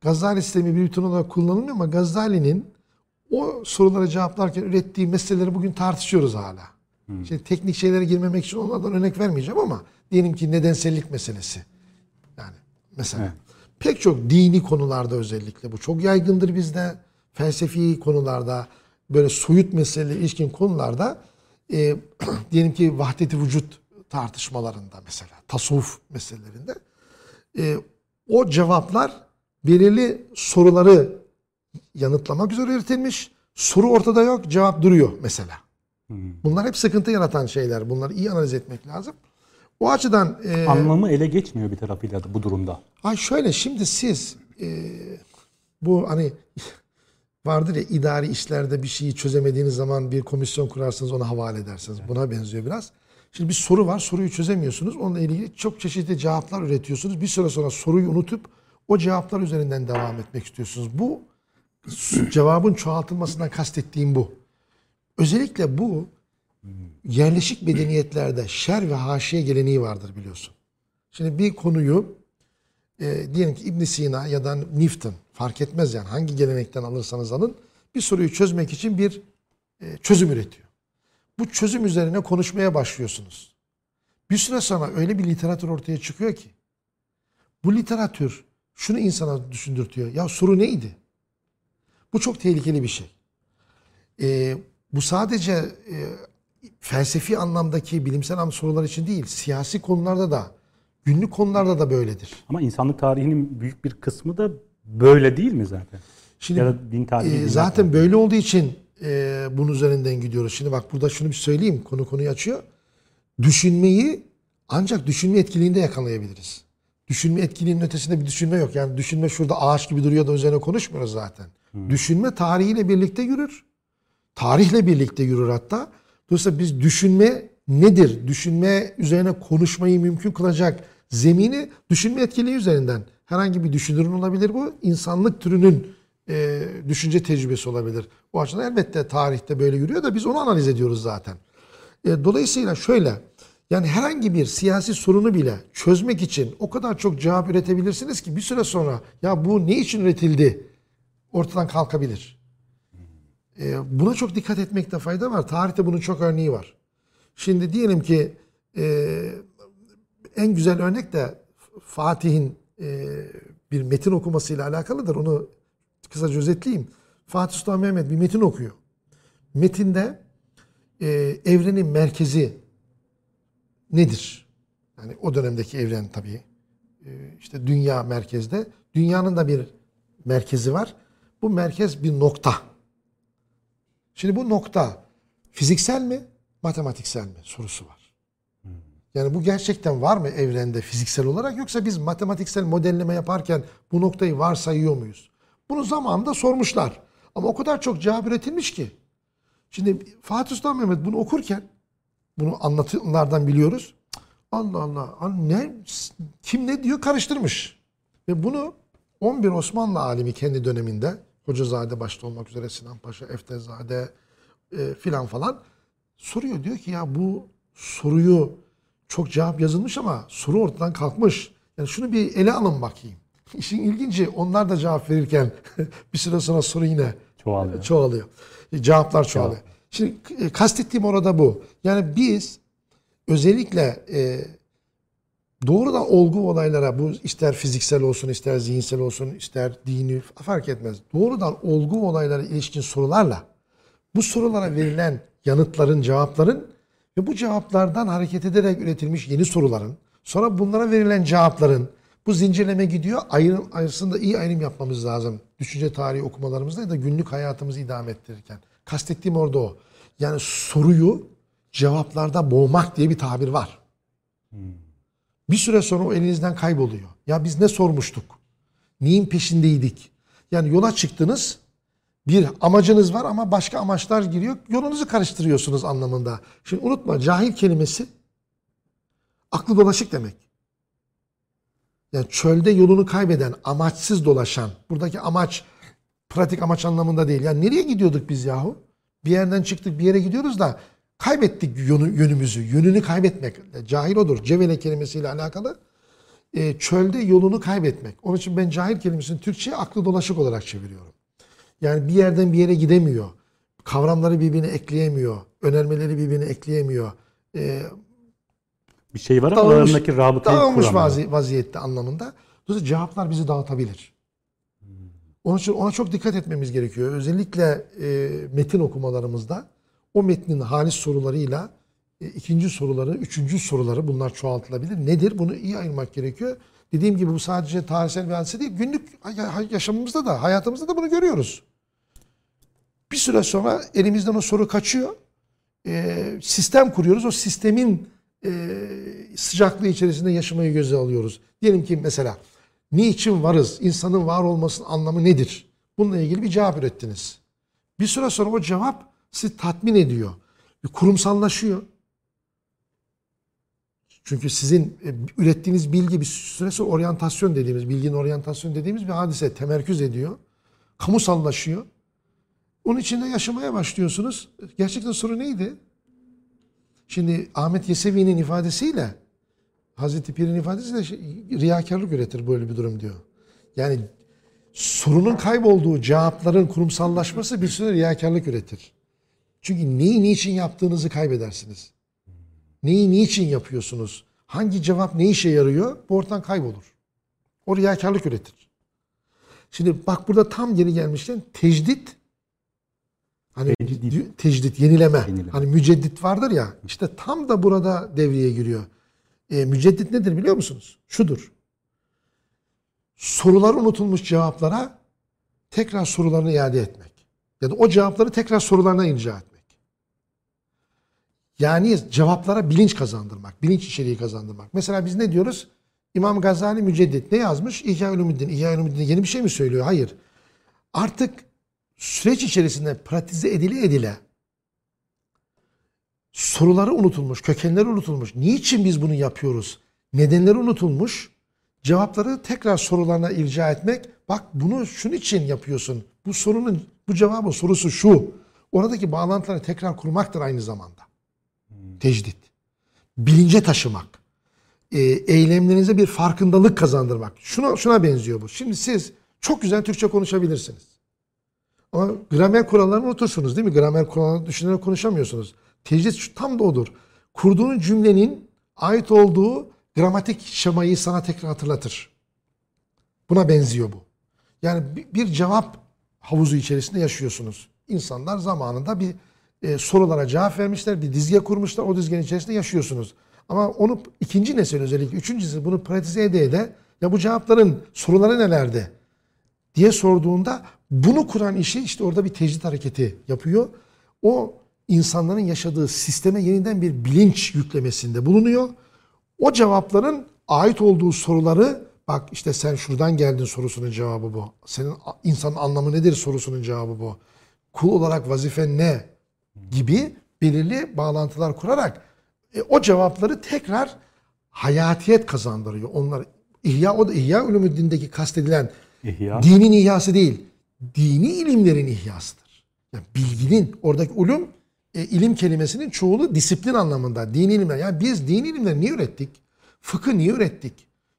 Gazali sistemi bir bütün olarak kullanılmıyor ama Gazali'nin o sorulara cevaplarken ürettiği meseleleri bugün tartışıyoruz hala. Şimdi teknik şeylere girmemek için onlardan örnek vermeyeceğim ama diyelim ki nedensellik meselesi. Yani mesela Evet. Pek çok dini konularda özellikle bu çok yaygındır bizde. Felsefi konularda böyle soyut meseleyle ilişkin konularda e, diyelim ki vahdeti vücut tartışmalarında mesela tasavvuf meselelerinde e, o cevaplar belirli soruları yanıtlamak üzere üretilmiş. Soru ortada yok, cevap duruyor mesela. Bunlar hep sıkıntı yaratan şeyler. Bunları iyi analiz etmek lazım. O açıdan e, Anlamı ele geçmiyor bir tarafıyla da bu durumda. Ay şöyle şimdi siz e, bu hani vardır ya idari işlerde bir şeyi çözemediğiniz zaman bir komisyon kurarsınız ona havale edersiniz. Buna benziyor biraz. Şimdi bir soru var soruyu çözemiyorsunuz. Onunla ilgili çok çeşitli cevaplar üretiyorsunuz. Bir süre sonra soruyu unutup o cevaplar üzerinden devam etmek istiyorsunuz. Bu cevabın çoğaltılmasından kastettiğim bu. Özellikle bu yerleşik medeniyetlerde şer ve haşiye geleneği vardır biliyorsun. Şimdi bir konuyu e, diyelim ki ibn Sina ya da Newton fark etmez yani hangi gelenekten alırsanız alın bir soruyu çözmek için bir e, çözüm üretiyor. Bu çözüm üzerine konuşmaya başlıyorsunuz. Bir süre sonra öyle bir literatür ortaya çıkıyor ki bu literatür şunu insana düşündürtüyor. Ya soru neydi? Bu çok tehlikeli bir şey. E, bu sadece e, felsefi anlamdaki bilimsel anlamda sorular için değil, siyasi konularda da, günlük konularda da böyledir. Ama insanlık tarihinin büyük bir kısmı da böyle değil mi zaten? Şimdi ya da din tarihi e, zaten tarihi. böyle olduğu için e, bunun üzerinden gidiyoruz. Şimdi bak burada şunu bir söyleyeyim, konu konuyu açıyor. Düşünmeyi ancak düşünme etkinliğinde yakalayabiliriz. Düşünme etkinliğinin ötesinde bir düşünme yok. Yani düşünme şurada ağaç gibi duruyor da üzerine konuşmuyoruz zaten. Düşünme tarihiyle birlikte yürür. Tarihle birlikte yürür hatta. Dolayısıyla biz düşünme nedir? Düşünme üzerine konuşmayı mümkün kılacak zemini düşünme etkinliği üzerinden. Herhangi bir düşünürün olabilir bu. İnsanlık türünün e, düşünce tecrübesi olabilir. O açıdan elbette tarihte böyle yürüyor da biz onu analiz ediyoruz zaten. E, dolayısıyla şöyle yani herhangi bir siyasi sorunu bile çözmek için o kadar çok cevap üretebilirsiniz ki bir süre sonra ya bu ne için üretildi ortadan kalkabilir. E, buna çok dikkat etmekte fayda var. Tarihte bunun çok örneği var. Şimdi diyelim ki e, en güzel örnek de Fatih'in e, bir metin okumasıyla alakalıdır. Onu kısaca özetleyeyim. Fatih Sultan Mehmet bir metin okuyor. Metinde e, evrenin merkezi nedir? Yani o dönemdeki evren tabii. E, işte dünya merkezde. Dünyanın da bir merkezi var. Bu merkez bir nokta. Şimdi bu nokta fiziksel mi, matematiksel mi sorusu var. Yani bu gerçekten var mı evrende fiziksel olarak yoksa biz matematiksel modelleme yaparken bu noktayı varsayıyor muyuz? Bunu zamanında sormuşlar. Ama o kadar çok cevap üretilmiş ki. Şimdi Fatih Sultan Mehmet bunu okurken bunu anlatılanlardan biliyoruz. Allah Allah. Ne kim ne diyor karıştırmış. Ve bunu 11 Osmanlı alimi kendi döneminde Hocazade başta olmak üzere Sinan Paşa, Eftezade e, filan falan soruyor. Diyor ki ya bu soruyu çok cevap yazılmış ama soru ortadan kalkmış. Yani şunu bir ele alın bakayım. İşin ilginci onlar da cevap verirken bir süre sonra soru yine Çoğalıyor. çoğalıyor. E, Cevaplar çoğalıyor. Şimdi e, kastettiğim orada bu. Yani biz özellikle e, doğrudan olgu olaylara bu ister fiziksel olsun ister zihinsel olsun ister dini fark etmez. Doğrudan olgu olaylara ilişkin sorularla bu sorulara verilen yanıtların, cevapların ve bu cevaplardan hareket ederek üretilmiş yeni soruların sonra bunlara verilen cevapların bu zincirleme gidiyor. Ayrım, arasında iyi ayrım yapmamız lazım. Düşünce tarihi okumalarımızda ya da günlük hayatımızı idame ettirirken. Kastettiğim orada o. Yani soruyu cevaplarda boğmak diye bir tabir var. Bir süre sonra o elinizden kayboluyor. Ya biz ne sormuştuk? Neyin peşindeydik? Yani yola çıktınız. Bir amacınız var ama başka amaçlar giriyor. Yolunuzu karıştırıyorsunuz anlamında. Şimdi unutma cahil kelimesi aklı dolaşık demek. Yani çölde yolunu kaybeden, amaçsız dolaşan. Buradaki amaç pratik amaç anlamında değil. Yani nereye gidiyorduk biz yahu? Bir yerden çıktık bir yere gidiyoruz da kaybettik yönü, yönümüzü. Yönünü kaybetmek. Cahil odur. Cevele kelimesiyle alakalı. E, çölde yolunu kaybetmek. Onun için ben cahil kelimesini Türkçe'ye aklı dolaşık olarak çeviriyorum. Yani bir yerden bir yere gidemiyor. Kavramları birbirine ekleyemiyor. Önermeleri birbirine ekleyemiyor. E, Bir şey var ama dağılmış, aralarındaki rabıtayı dağılmış vazi- vaziyette anlamında. Dolayısıyla cevaplar bizi dağıtabilir. Onun için ona çok dikkat etmemiz gerekiyor. Özellikle e, metin okumalarımızda o metnin halis sorularıyla e, ikinci soruları, üçüncü soruları bunlar çoğaltılabilir. Nedir? Bunu iyi ayırmak gerekiyor. Dediğim gibi bu sadece tarihsel hadise değil. Günlük yaşamımızda da, hayatımızda da bunu görüyoruz. Bir süre sonra elimizden o soru kaçıyor. E, sistem kuruyoruz. O sistemin e, sıcaklığı içerisinde yaşamayı göze alıyoruz. Diyelim ki mesela niçin varız? İnsanın var olmasının anlamı nedir? Bununla ilgili bir cevap ürettiniz. Bir süre sonra o cevap sizi tatmin ediyor. Bir kurumsallaşıyor. Çünkü sizin e, ürettiğiniz bilgi bir süre sonra oryantasyon dediğimiz, bilginin oryantasyon dediğimiz bir hadise temerküz ediyor. Kamusallaşıyor. Onun içinde yaşamaya başlıyorsunuz. Gerçekten soru neydi? Şimdi Ahmet Yesevi'nin ifadesiyle Hazreti Pir'in ifadesiyle şey, riyakarlık üretir böyle bir durum diyor. Yani sorunun kaybolduğu cevapların kurumsallaşması bir süre riyakarlık üretir. Çünkü neyi niçin yaptığınızı kaybedersiniz. Neyi niçin yapıyorsunuz? Hangi cevap ne işe yarıyor? Bu ortadan kaybolur. O riyakarlık üretir. Şimdi bak burada tam geri gelmişken tecdit Hani Tecdit. tecdit, yenileme. Yenileme. Hani müceddit vardır ya. işte tam da burada devreye giriyor. E, müceddit nedir biliyor musunuz? Şudur. Sorular unutulmuş cevaplara tekrar sorularını iade etmek. Ya da o cevapları tekrar sorularına inca etmek. Yani cevaplara bilinç kazandırmak, bilinç içeriği kazandırmak. Mesela biz ne diyoruz? İmam Gazali müceddit ne yazmış? İhya Ulumuddin. İhya Ulumuddin yeni bir şey mi söylüyor? Hayır. Artık süreç içerisinde pratize edile edile soruları unutulmuş, kökenleri unutulmuş. Niçin biz bunu yapıyoruz? Nedenleri unutulmuş. Cevapları tekrar sorularına ilca etmek. Bak bunu şunun için yapıyorsun. Bu sorunun, bu cevabın sorusu şu. Oradaki bağlantıları tekrar kurmaktır aynı zamanda. Tecdit. Bilince taşımak. E, eylemlerinize bir farkındalık kazandırmak. Şuna, şuna benziyor bu. Şimdi siz çok güzel Türkçe konuşabilirsiniz. Ama gramer kurallarını unutursunuz değil mi? Gramer kurallarını düşünerek konuşamıyorsunuz. Tecrit tam da odur. Kurduğun cümlenin ait olduğu gramatik şemayı sana tekrar hatırlatır. Buna benziyor bu. Yani bir cevap havuzu içerisinde yaşıyorsunuz. İnsanlar zamanında bir e, sorulara cevap vermişler, bir dizge kurmuşlar. O dizgenin içerisinde yaşıyorsunuz. Ama onu ikinci nesil özellikle, üçüncüsü bunu pratize ede ede ya bu cevapların soruları nelerdi? diye sorduğunda bunu kuran işi işte orada bir tecrit hareketi yapıyor. O insanların yaşadığı sisteme yeniden bir bilinç yüklemesinde bulunuyor. O cevapların ait olduğu soruları bak işte sen şuradan geldin sorusunun cevabı bu. Senin insanın anlamı nedir sorusunun cevabı bu. Kul olarak vazifen ne gibi belirli bağlantılar kurarak e, o cevapları tekrar hayatiyet kazandırıyor. Onlar İhya o da İhya Ulumuddin'deki kastedilen İhya. dinin ihyası değil, dini ilimlerin ihyasıdır. Yani bilginin, oradaki ulum, e, ilim kelimesinin çoğulu disiplin anlamında. Dini ilimler. Yani biz dini ilimleri niye ürettik? Fıkı niye ürettik?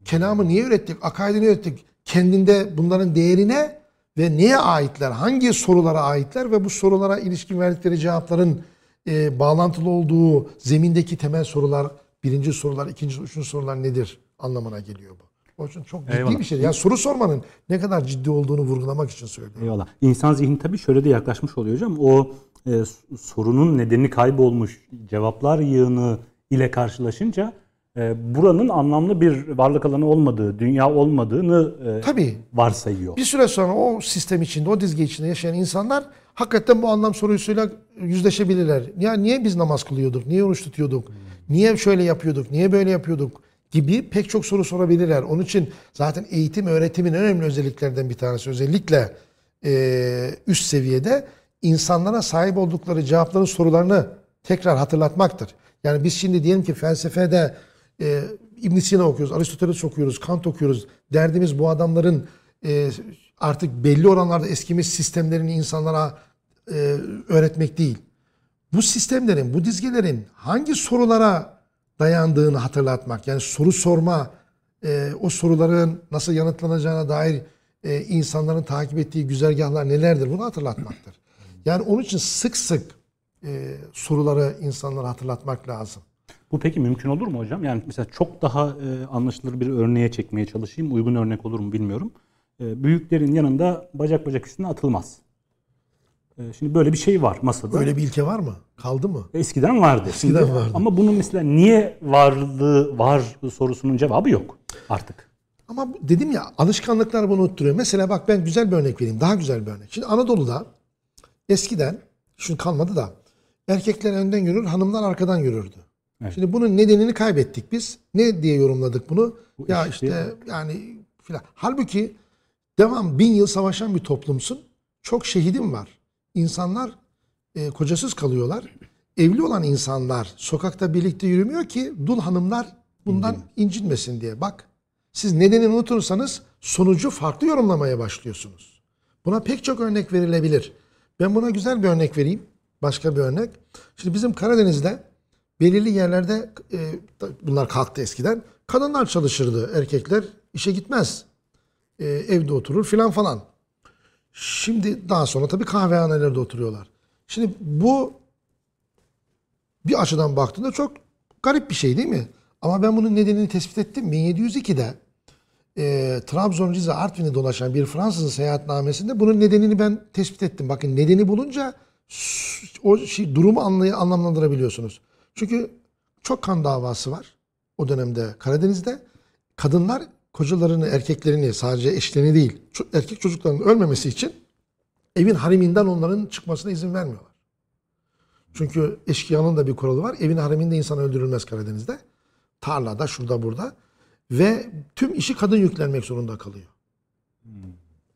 Kelamı niye ürettik? Akaidi niye ürettik? Kendinde bunların değerine ve neye aitler? Hangi sorulara aitler? Ve bu sorulara ilişkin verdikleri cevapların e, bağlantılı olduğu zemindeki temel sorular, birinci sorular, ikinci, üçüncü sorular nedir anlamına geliyor bu. O için çok ciddi Eyvallah. bir şey. Yani soru sormanın ne kadar ciddi olduğunu vurgulamak için söylüyorum. Eyvallah. İnsan zihni tabii şöyle de yaklaşmış oluyor hocam. O e, sorunun nedeni kaybolmuş cevaplar yığını ile karşılaşınca buranın anlamlı bir varlık alanı olmadığı, dünya olmadığını e, Tabii varsayıyor. bir süre sonra o sistem içinde, o dizge içinde yaşayan insanlar hakikaten bu anlam sorusuyla yüzleşebilirler. Ya niye biz namaz kılıyorduk? Niye oruç tutuyorduk? Niye şöyle yapıyorduk? Niye böyle yapıyorduk? Gibi pek çok soru sorabilirler. Onun için zaten eğitim, öğretimin en önemli özelliklerden bir tanesi. Özellikle e, üst seviyede insanlara sahip oldukları cevapların sorularını tekrar hatırlatmaktır. Yani biz şimdi diyelim ki felsefede e, ibn Sina okuyoruz, Aristoteles okuyoruz, Kant okuyoruz. Derdimiz bu adamların e, artık belli oranlarda eskimiş sistemlerini insanlara e, öğretmek değil. Bu sistemlerin, bu dizgelerin hangi sorulara dayandığını hatırlatmak. Yani soru sorma, e, o soruların nasıl yanıtlanacağına dair e, insanların takip ettiği güzergahlar nelerdir bunu hatırlatmaktır. Yani onun için sık sık e, soruları insanlara hatırlatmak lazım. Bu peki mümkün olur mu hocam? Yani mesela çok daha e, anlaşılır bir örneğe çekmeye çalışayım. Uygun örnek olur mu bilmiyorum. E, büyüklerin yanında bacak bacak üstüne atılmaz. E, şimdi böyle bir şey var masada. Öyle bir ilke var mı? Kaldı mı? Eskiden vardı. Eskiden Şimdi- vardı. Ama bunun mesela niye varlığı var sorusunun cevabı yok artık. Ama dedim ya alışkanlıklar bunu unutturuyor. Mesela bak ben güzel bir örnek vereyim. Daha güzel bir örnek. Şimdi Anadolu'da eskiden şunu kalmadı da erkekler önden yürür, hanımlar arkadan yürürdü. Evet. Şimdi bunun nedenini kaybettik biz. Ne diye yorumladık bunu? Bu ya işte- işte yani filan. Halbuki devam bin yıl savaşan bir toplumsun. Çok şehidim var. İnsanlar e, kocasız kalıyorlar. Evli olan insanlar sokakta birlikte yürümüyor ki dul hanımlar bundan incinmesin diye. Bak siz nedenini unutursanız sonucu farklı yorumlamaya başlıyorsunuz. Buna pek çok örnek verilebilir. Ben buna güzel bir örnek vereyim. Başka bir örnek. Şimdi bizim Karadeniz'de belirli yerlerde e, bunlar kalktı eskiden. Kadınlar çalışırdı. Erkekler işe gitmez. E, evde oturur filan falan. Şimdi daha sonra tabii kahvehanelerde oturuyorlar. Şimdi bu bir açıdan baktığında çok garip bir şey değil mi? Ama ben bunun nedenini tespit ettim. 1702'de e, Trabzon, Rize, Artvin'i dolaşan bir Fransızın seyahatnamesinde bunun nedenini ben tespit ettim. Bakın nedeni bulunca o şey, durumu anlay anlamlandırabiliyorsunuz. Çünkü çok kan davası var o dönemde Karadeniz'de. Kadınlar kocalarını, erkeklerini sadece eşlerini değil, erkek çocuklarının ölmemesi için evin hariminden onların çıkmasına izin vermiyorlar. Çünkü eşkıyanın da bir kuralı var. Evin hariminde insan öldürülmez Karadeniz'de. Tarlada, şurada, burada. Ve tüm işi kadın yüklenmek zorunda kalıyor.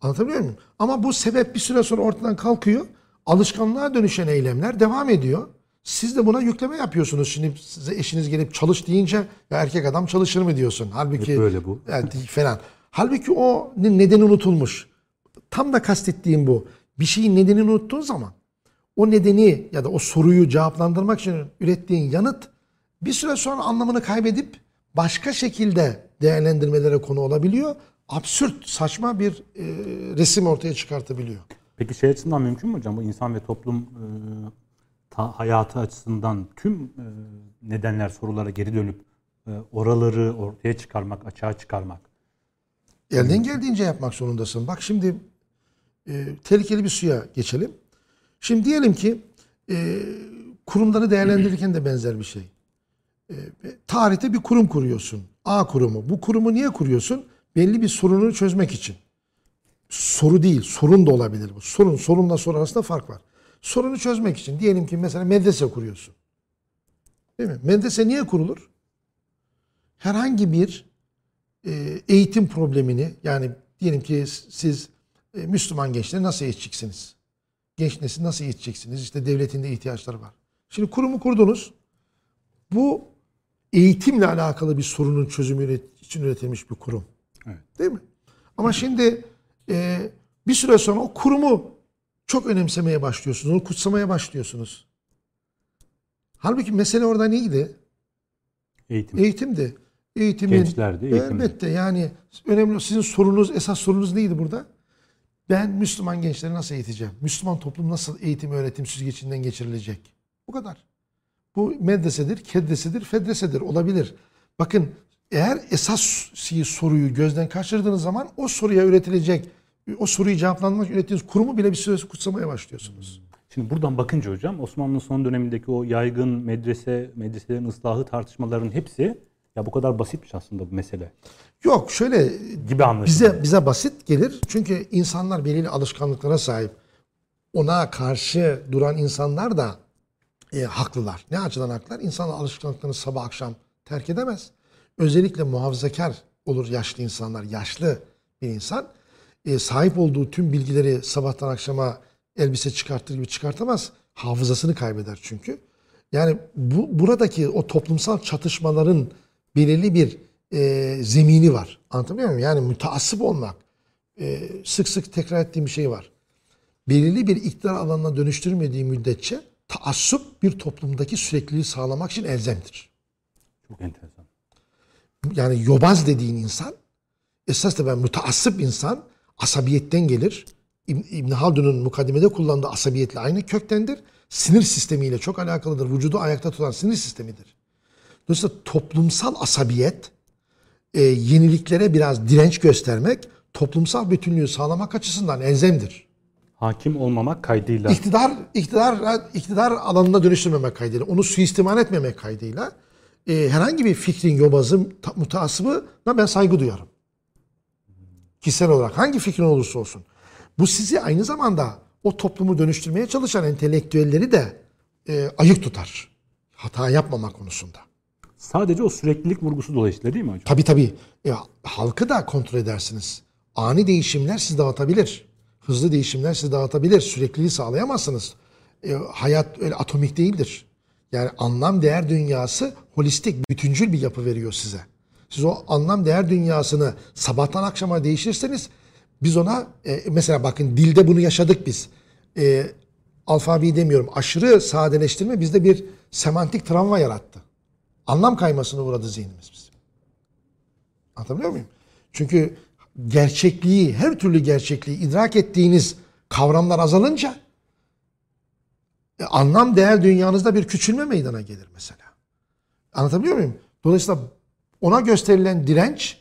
Anlatabiliyor muyum? Ama bu sebep bir süre sonra ortadan kalkıyor. Alışkanlığa dönüşen eylemler devam ediyor. Siz de buna yükleme yapıyorsunuz. Şimdi size eşiniz gelip çalış deyince ya erkek adam çalışır mı diyorsun. Halbuki Hep böyle bu. Evet, falan. Halbuki o nedeni unutulmuş. Tam da kastettiğim bu. Bir şeyin nedenini unuttuğun zaman o nedeni ya da o soruyu cevaplandırmak için ürettiğin yanıt bir süre sonra anlamını kaybedip başka şekilde değerlendirmelere konu olabiliyor. Absürt, saçma bir e, resim ortaya çıkartabiliyor. Peki şey açısından mümkün mü hocam? Bu insan ve toplum e, ta- hayatı açısından tüm e, nedenler sorulara geri dönüp e, oraları ortaya çıkarmak, açığa çıkarmak. Elden geldiğince yapmak zorundasın. Bak şimdi e, tehlikeli bir suya geçelim. Şimdi diyelim ki e, kurumları değerlendirirken de benzer bir şey. E, tarihte bir kurum kuruyorsun. A kurumu. Bu kurumu niye kuruyorsun? Belli bir sorunu çözmek için. Soru değil, sorun da olabilir bu. Sorun, sorunla soru arasında fark var. Sorunu çözmek için. Diyelim ki mesela medrese kuruyorsun. Değil mi? Medrese niye kurulur? Herhangi bir e, eğitim problemini yani diyelim ki siz e, Müslüman gençleri nasıl eğiteceksiniz? Genç nesil nasıl eğiteceksiniz? İşte devletin de ihtiyaçları var. Şimdi kurumu kurdunuz. Bu eğitimle alakalı bir sorunun çözümü için üretilmiş bir kurum. Evet. Değil mi? Ama şimdi e, bir süre sonra o kurumu çok önemsemeye başlıyorsunuz. Onu kutsamaya başlıyorsunuz. Halbuki mesele orada neydi? Eğitim. Eğitimdi. Eğitimin Gençlerdi, eğitimdi. elbette yani önemli sizin sorunuz esas sorunuz neydi burada? Ben Müslüman gençleri nasıl eğiteceğim? Müslüman toplum nasıl eğitim öğretim süzgecinden geçirilecek? Bu kadar. Bu medresedir, kedresedir, fedresedir olabilir. Bakın eğer esas soruyu gözden kaçırdığınız zaman o soruya üretilecek, o soruyu cevaplandırmak ürettiğiniz kurumu bile bir süre kutsamaya başlıyorsunuz. Şimdi buradan bakınca hocam Osmanlı son dönemindeki o yaygın medrese, medreselerin ıslahı tartışmaların hepsi ya bu kadar basitmiş aslında bu mesele Yok şöyle gibi anlaşılıyor. Bize bize basit gelir. Çünkü insanlar belirli alışkanlıklara sahip. Ona karşı duran insanlar da e, haklılar. Ne açıdan haklılar? İnsan alışkanlıklarını sabah akşam terk edemez. Özellikle muhafazakar olur yaşlı insanlar. Yaşlı bir insan e, sahip olduğu tüm bilgileri sabahtan akşama elbise çıkartır gibi çıkartamaz. Hafızasını kaybeder çünkü. Yani bu buradaki o toplumsal çatışmaların belirli bir e, zemini var. Anlatabiliyor muyum? Yani müteassıp olmak, e, sık sık tekrar ettiğim bir şey var. Belirli bir iktidar alanına dönüştürmediği müddetçe taassup bir toplumdaki sürekliliği sağlamak için elzemdir. Çok enteresan. Yani yobaz dediğin insan esas da ben müteassıp insan asabiyetten gelir. İbn, İbn Haldun'un mukaddimede kullandığı asabiyetle aynı köktendir. Sinir sistemiyle çok alakalıdır. Vücudu ayakta tutan sinir sistemidir. Dolayısıyla toplumsal asabiyet, e, yeniliklere biraz direnç göstermek, toplumsal bütünlüğü sağlamak açısından elzemdir. Hakim olmamak kaydıyla İktidar, iktidar, iktidar alanına dönüştürmemek kaydıyla, onu suistimal etmemek kaydıyla e, herhangi bir fikrin yobazı, ta- mutasibına ben saygı duyarım. Kişisel olarak hangi fikrin olursa olsun. Bu sizi aynı zamanda o toplumu dönüştürmeye çalışan entelektüelleri de e, ayık tutar. Hata yapmama konusunda. sadece o süreklilik vurgusu dolayısıyla değil mi hocam? Tabii tabii. E, halkı da kontrol edersiniz. Ani değişimler sizi dağıtabilir. Hızlı değişimler sizi dağıtabilir. Sürekliliği sağlayamazsınız. E, hayat öyle atomik değildir. Yani anlam değer dünyası holistik, bütüncül bir yapı veriyor size. Siz o anlam değer dünyasını sabahtan akşama değişirseniz biz ona e, mesela bakın dilde bunu yaşadık biz. E, alfabeyi demiyorum. Aşırı sadeleştirme bizde bir semantik travma yarattı. Anlam kaymasına uğradı zihnimiz bizim. Anlatabiliyor muyum? Çünkü gerçekliği, her türlü gerçekliği idrak ettiğiniz kavramlar azalınca e, anlam değer dünyanızda bir küçülme meydana gelir mesela. Anlatabiliyor muyum? Dolayısıyla ona gösterilen direnç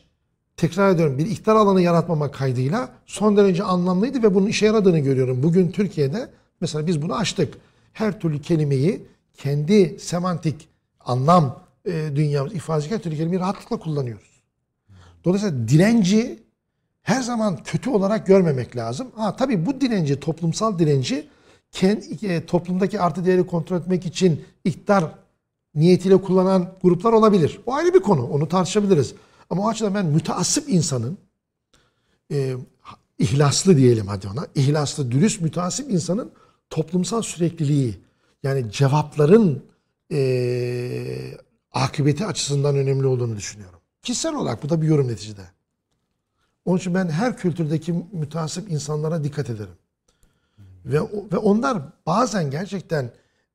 tekrar ediyorum bir iktidar alanı yaratmamak kaydıyla son derece anlamlıydı ve bunun işe yaradığını görüyorum. Bugün Türkiye'de mesela biz bunu açtık. Her türlü kelimeyi kendi semantik anlam e, dünyamız ifadesi her türlü kelimeyi rahatlıkla kullanıyoruz. Dolayısıyla direnci her zaman kötü olarak görmemek lazım. Ha tabii bu direnci, toplumsal direnci kendi, e, toplumdaki artı değeri kontrol etmek için iktidar niyetiyle kullanan gruplar olabilir. O ayrı bir konu. Onu tartışabiliriz. Ama o açıdan ben müteassıp insanın e, ihlaslı diyelim hadi ona. ihlaslı, dürüst, müteassıp insanın toplumsal sürekliliği yani cevapların e, akıbeti açısından önemli olduğunu düşünüyorum. Kişisel olarak bu da bir yorum neticede. Onun için ben her kültürdeki müteassıp insanlara dikkat ederim. Ve, ve onlar bazen gerçekten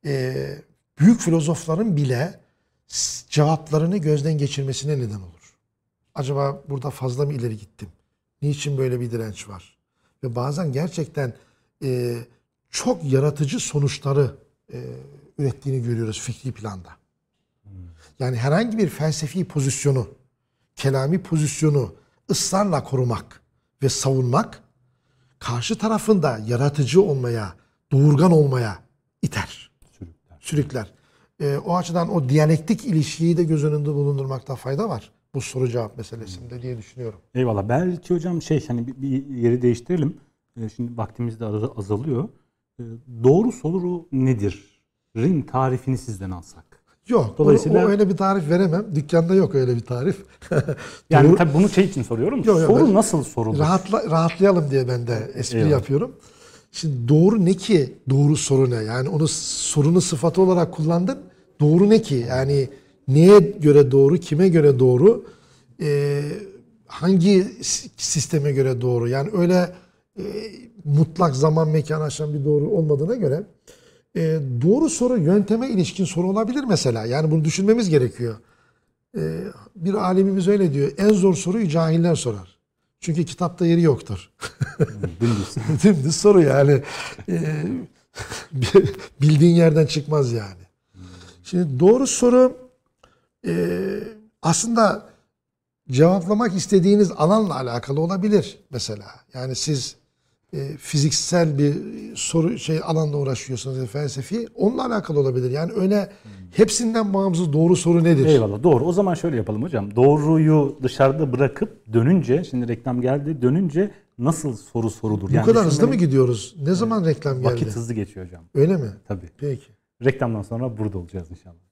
e, büyük filozofların bile cevaplarını gözden geçirmesine neden olur. Acaba burada fazla mı ileri gittim? Niçin böyle bir direnç var? Ve bazen gerçekten e, çok yaratıcı sonuçları e, ürettiğini görüyoruz fikri planda. Yani herhangi bir felsefi pozisyonu, kelami pozisyonu ısrarla korumak ve savunmak karşı tarafında yaratıcı olmaya, doğurgan olmaya iter, Sürükler. Ee, o açıdan o diyalektik ilişkiyi de göz önünde bulundurmakta fayda var. Bu soru cevap meselesinde diye düşünüyorum. Eyvallah. Belki hocam şey hani bir, bir yeri değiştirelim. Ee, Şimdi vaktimiz de az- azalıyor. Ee, Doğru soru nedir? Rin tarifini sizden alsak. Yok, Dolayısıyla- o, o öyle bir tarif veremem. Dükkanda yok öyle bir tarif. Yani Doğru- tabii bunu şey için soruyorum. Yok, yok, soru ben- nasıl sorulur? Rahatla, rahatlayalım diye ben de espri Eyvallah. yapıyorum. Şimdi doğru ne ki? Doğru soru ne? Yani onu sorunu sıfatı olarak kullandın. Doğru ne ki? Yani neye göre doğru, kime göre doğru, Ee, hangi sisteme göre doğru? Yani öyle e, mutlak zaman mekan aşan bir doğru olmadığına göre e, doğru soru yönteme ilişkin soru olabilir mesela. Yani bunu düşünmemiz gerekiyor. Ee, bir alimimiz öyle diyor. En zor soruyu cahiller sorar. Çünkü kitapta yeri yoktur. Dümdüz. Dümdüz soru yani. Ee, bildiğin yerden çıkmaz yani. Şimdi doğru soru e, aslında cevaplamak istediğiniz alanla alakalı olabilir mesela. Yani siz e, fiziksel bir soru şey alanla uğraşıyorsunuz ya felsefi onunla alakalı olabilir. Yani öyle hepsinden bağımsız doğru soru nedir? Eyvallah doğru. O zaman şöyle yapalım hocam. Doğruyu dışarıda bırakıp dönünce, şimdi reklam geldi, dönünce nasıl soru sorulur? Bu kadar hızlı mı gidiyoruz? Ne zaman reklam geldi? Vakit hızlı geçiyor hocam. Öyle mi? Tabii. Peki. Reklamdan sonra burada olacağız inşallah.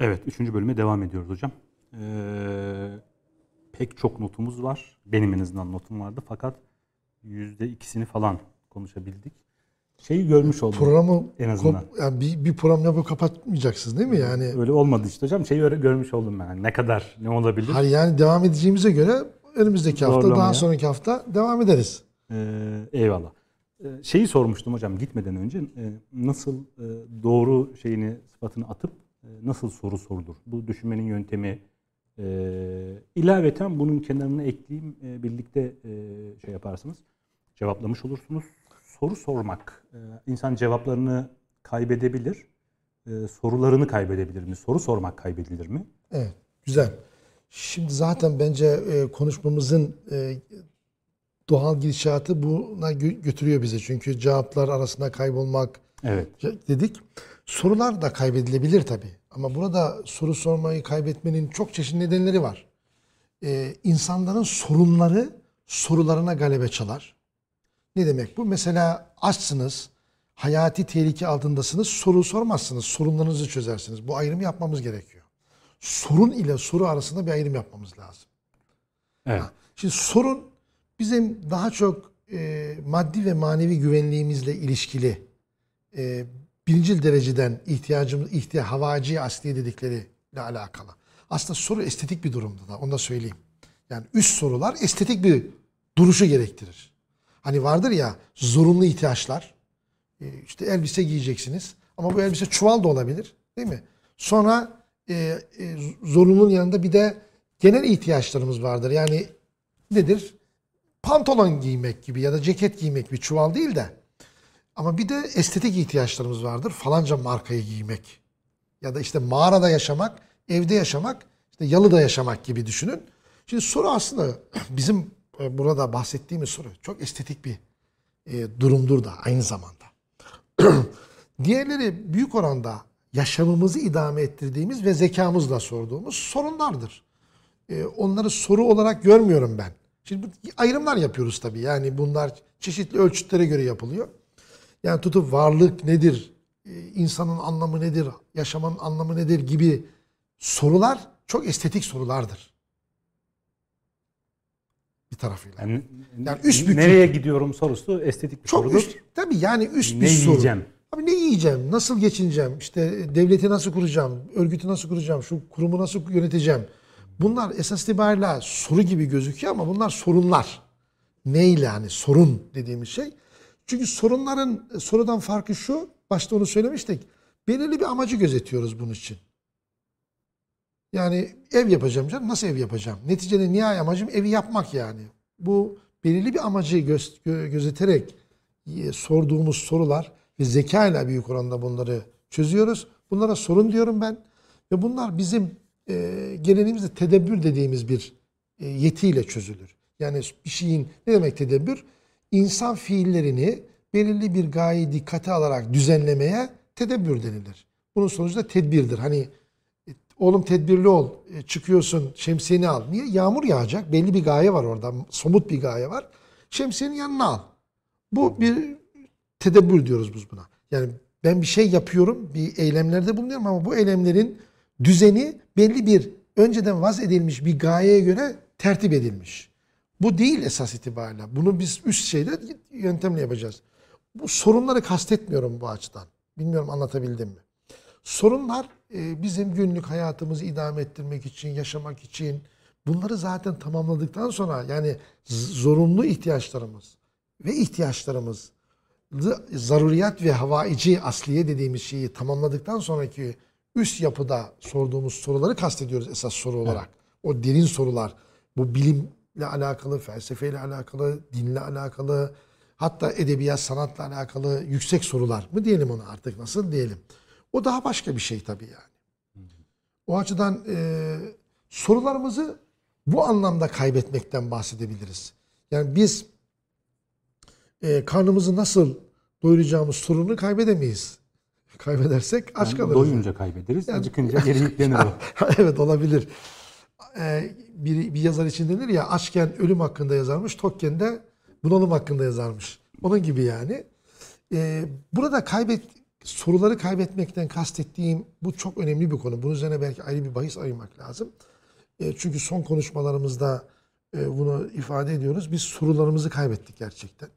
Evet, üçüncü bölüme devam ediyoruz hocam. Ee, pek çok notumuz var. Benim en azından notum vardı fakat yüzde ikisini falan konuşabildik. Şeyi görmüş oldum. Programı En azından. yani bir, bir program yapıp kapatmayacaksınız değil mi? Yani Öyle olmadı işte hocam. Şeyi görmüş oldum ben. Ne kadar ne olabilir? hayır yani devam edeceğimize göre önümüzdeki hafta Zorlamaya. daha sonraki hafta devam ederiz. Ee, eyvallah. Ee, şeyi sormuştum hocam gitmeden önce. Ee, nasıl e, doğru şeyini sıfatını atıp nasıl soru sorulur? Bu düşünmenin yöntemi e, ilaveten bunun kenarına ekleyeyim e, birlikte e, şey yaparsınız. Cevaplamış olursunuz. Soru sormak. E, insan cevaplarını kaybedebilir. E, sorularını kaybedebilir mi? Soru sormak kaybedilir mi? Evet, güzel. Şimdi zaten bence e, konuşmamızın e, doğal gidişatı buna gö- götürüyor bizi. Çünkü cevaplar arasında kaybolmak Evet. dedik. Sorular da kaybedilebilir tabii. Ama burada soru sormayı kaybetmenin çok çeşitli nedenleri var. E, insanların sorunları sorularına galebe çalar. Ne demek bu? Mesela açsınız, hayati tehlike altındasınız, soru sormazsınız, sorunlarınızı çözersiniz. Bu ayrımı yapmamız gerekiyor. Sorun ile soru arasında bir ayrım yapmamız lazım. Evet. Şimdi sorun bizim daha çok e, maddi ve manevi güvenliğimizle ilişkili e, birincil dereceden ihtiyacımız, ihtiya, havaci asli dedikleriyle alakalı. Aslında soru estetik bir durumda da onu da söyleyeyim. Yani üst sorular estetik bir duruşu gerektirir. Hani vardır ya zorunlu ihtiyaçlar. E, işte elbise giyeceksiniz ama bu elbise çuval da olabilir değil mi? Sonra e, e, zorunlunun yanında bir de genel ihtiyaçlarımız vardır. Yani nedir? Pantolon giymek gibi ya da ceket giymek bir çuval değil de. Ama bir de estetik ihtiyaçlarımız vardır. Falanca markayı giymek. Ya da işte mağarada yaşamak, evde yaşamak, işte yalıda yaşamak gibi düşünün. Şimdi soru aslında bizim e, burada bahsettiğimiz soru çok estetik bir e, durumdur da aynı zamanda. Diğerleri büyük oranda yaşamımızı idame ettirdiğimiz ve zekamızla sorduğumuz sorunlardır. E, onları soru olarak görmüyorum ben. Şimdi ayrımlar yapıyoruz tabii. Yani bunlar çeşitli ölçütlere göre yapılıyor. Yani tutup varlık nedir, e, insanın anlamı nedir, yaşamanın anlamı nedir gibi sorular çok estetik sorulardır. Bir tarafıyla. Yani, Yani üst bir nereye gidiyorum sorusu estetik bir Çok sorudur. üst, tabii yani üst Ne bir soru. yiyeceğim? Abi ne yiyeceğim? Nasıl geçineceğim? İşte devleti nasıl kuracağım? Örgütü nasıl kuracağım? Şu kurumu nasıl yöneteceğim? Bunlar esas itibariyle soru gibi gözüküyor ama bunlar sorunlar. Neyle hani sorun dediğimiz şey. Çünkü sorunların sorudan farkı şu. Başta onu söylemiştik. Belirli bir amacı gözetiyoruz bunun için. Yani ev yapacağım canım. Nasıl ev yapacağım? Neticede nihai amacım evi yapmak yani. Bu belirli bir amacı göz- gö- gözeterek e, sorduğumuz sorular ve zeka ile büyük oranda bunları çözüyoruz. Bunlara sorun diyorum ben. Ve bunlar bizim e, geleneğimizde tedebbür dediğimiz bir e, yetiyle çözülür. Yani bir şeyin ne demek tedebbür? İnsan fiillerini belirli bir gayeyi dikkate alarak düzenlemeye tedebbür denilir. Bunun sonucu da tedbirdir. Hani e, oğlum tedbirli ol, e, çıkıyorsun şemsiyeni al. Niye? Yağmur yağacak. Belli bir gaye var orada. Somut bir gaye var. Şemsiyenin yanına al. Bu bir tedebbür diyoruz biz buna. Yani ben bir şey yapıyorum, bir eylemlerde bulunuyorum ama bu eylemlerin düzeni belli bir önceden vaz edilmiş bir gayeye göre tertip edilmiş. Bu değil esas itibariyle. Bunu biz üst şeyde yöntemle yapacağız. Bu sorunları kastetmiyorum bu açıdan. Bilmiyorum anlatabildim mi? Sorunlar e, bizim günlük hayatımızı idame ettirmek için, yaşamak için bunları zaten tamamladıktan sonra yani zorunlu ihtiyaçlarımız ve ihtiyaçlarımız zaruriyat ve havaici asliye dediğimiz şeyi tamamladıktan sonraki üst yapıda sorduğumuz soruları kastediyoruz esas soru olarak. O derin sorular bu bilimle alakalı, felsefeyle alakalı, dinle alakalı, hatta edebiyat, sanatla alakalı yüksek sorular mı diyelim ona artık nasıl diyelim. O daha başka bir şey tabii yani. O açıdan e, sorularımızı bu anlamda kaybetmekten bahsedebiliriz. Yani biz e, karnımızı nasıl doyuracağımız sorunu kaybedemeyiz. Kaybedersek aç Yani kalırız. doyunca kaybederiz, acıkınca geri yüklenir o. evet olabilir. Ee, bir, bir yazar için denir ya açken ölüm hakkında yazarmış, tokken de bunalım hakkında yazarmış. Onun gibi yani. Ee, burada kaybet soruları kaybetmekten kastettiğim bu çok önemli bir konu. Bunun üzerine belki ayrı bir bahis ayırmak lazım. E, çünkü son konuşmalarımızda e, bunu ifade ediyoruz. Biz sorularımızı kaybettik gerçekten.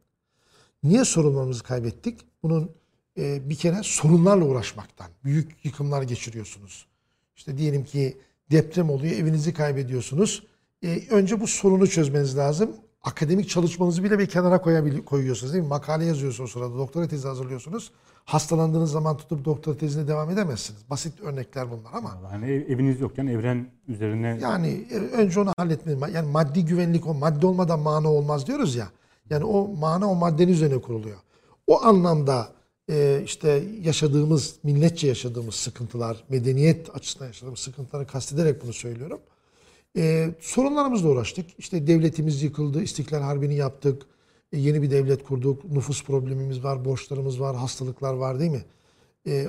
Niye sorunlarımızı kaybettik? Bunun e, bir kere sorunlarla uğraşmaktan. Büyük yıkımlar geçiriyorsunuz. İşte diyelim ki deprem oluyor, evinizi kaybediyorsunuz. E, önce bu sorunu çözmeniz lazım. Akademik çalışmanızı bile bir kenara koyuyorsunuz değil mi? Makale yazıyorsunuz o sırada, doktora tezi hazırlıyorsunuz. Hastalandığınız zaman tutup doktora tezine devam edemezsiniz. Basit örnekler bunlar ama. Yani ev- eviniz yokken evren üzerine Yani e, önce onu halletmeniz. Yani maddi güvenlik o madde olmadan mana olmaz diyoruz ya. Yani o mana o maddenin üzerine kuruluyor. O anlamda e, işte yaşadığımız, milletçe yaşadığımız sıkıntılar, medeniyet açısından yaşadığımız sıkıntıları kastederek bunu söylüyorum. E, sorunlarımızla uğraştık. İşte devletimiz yıkıldı, İstiklal Harbi'ni yaptık. E, yeni bir devlet kurduk. Nüfus problemimiz var, borçlarımız var, hastalıklar var değil mi?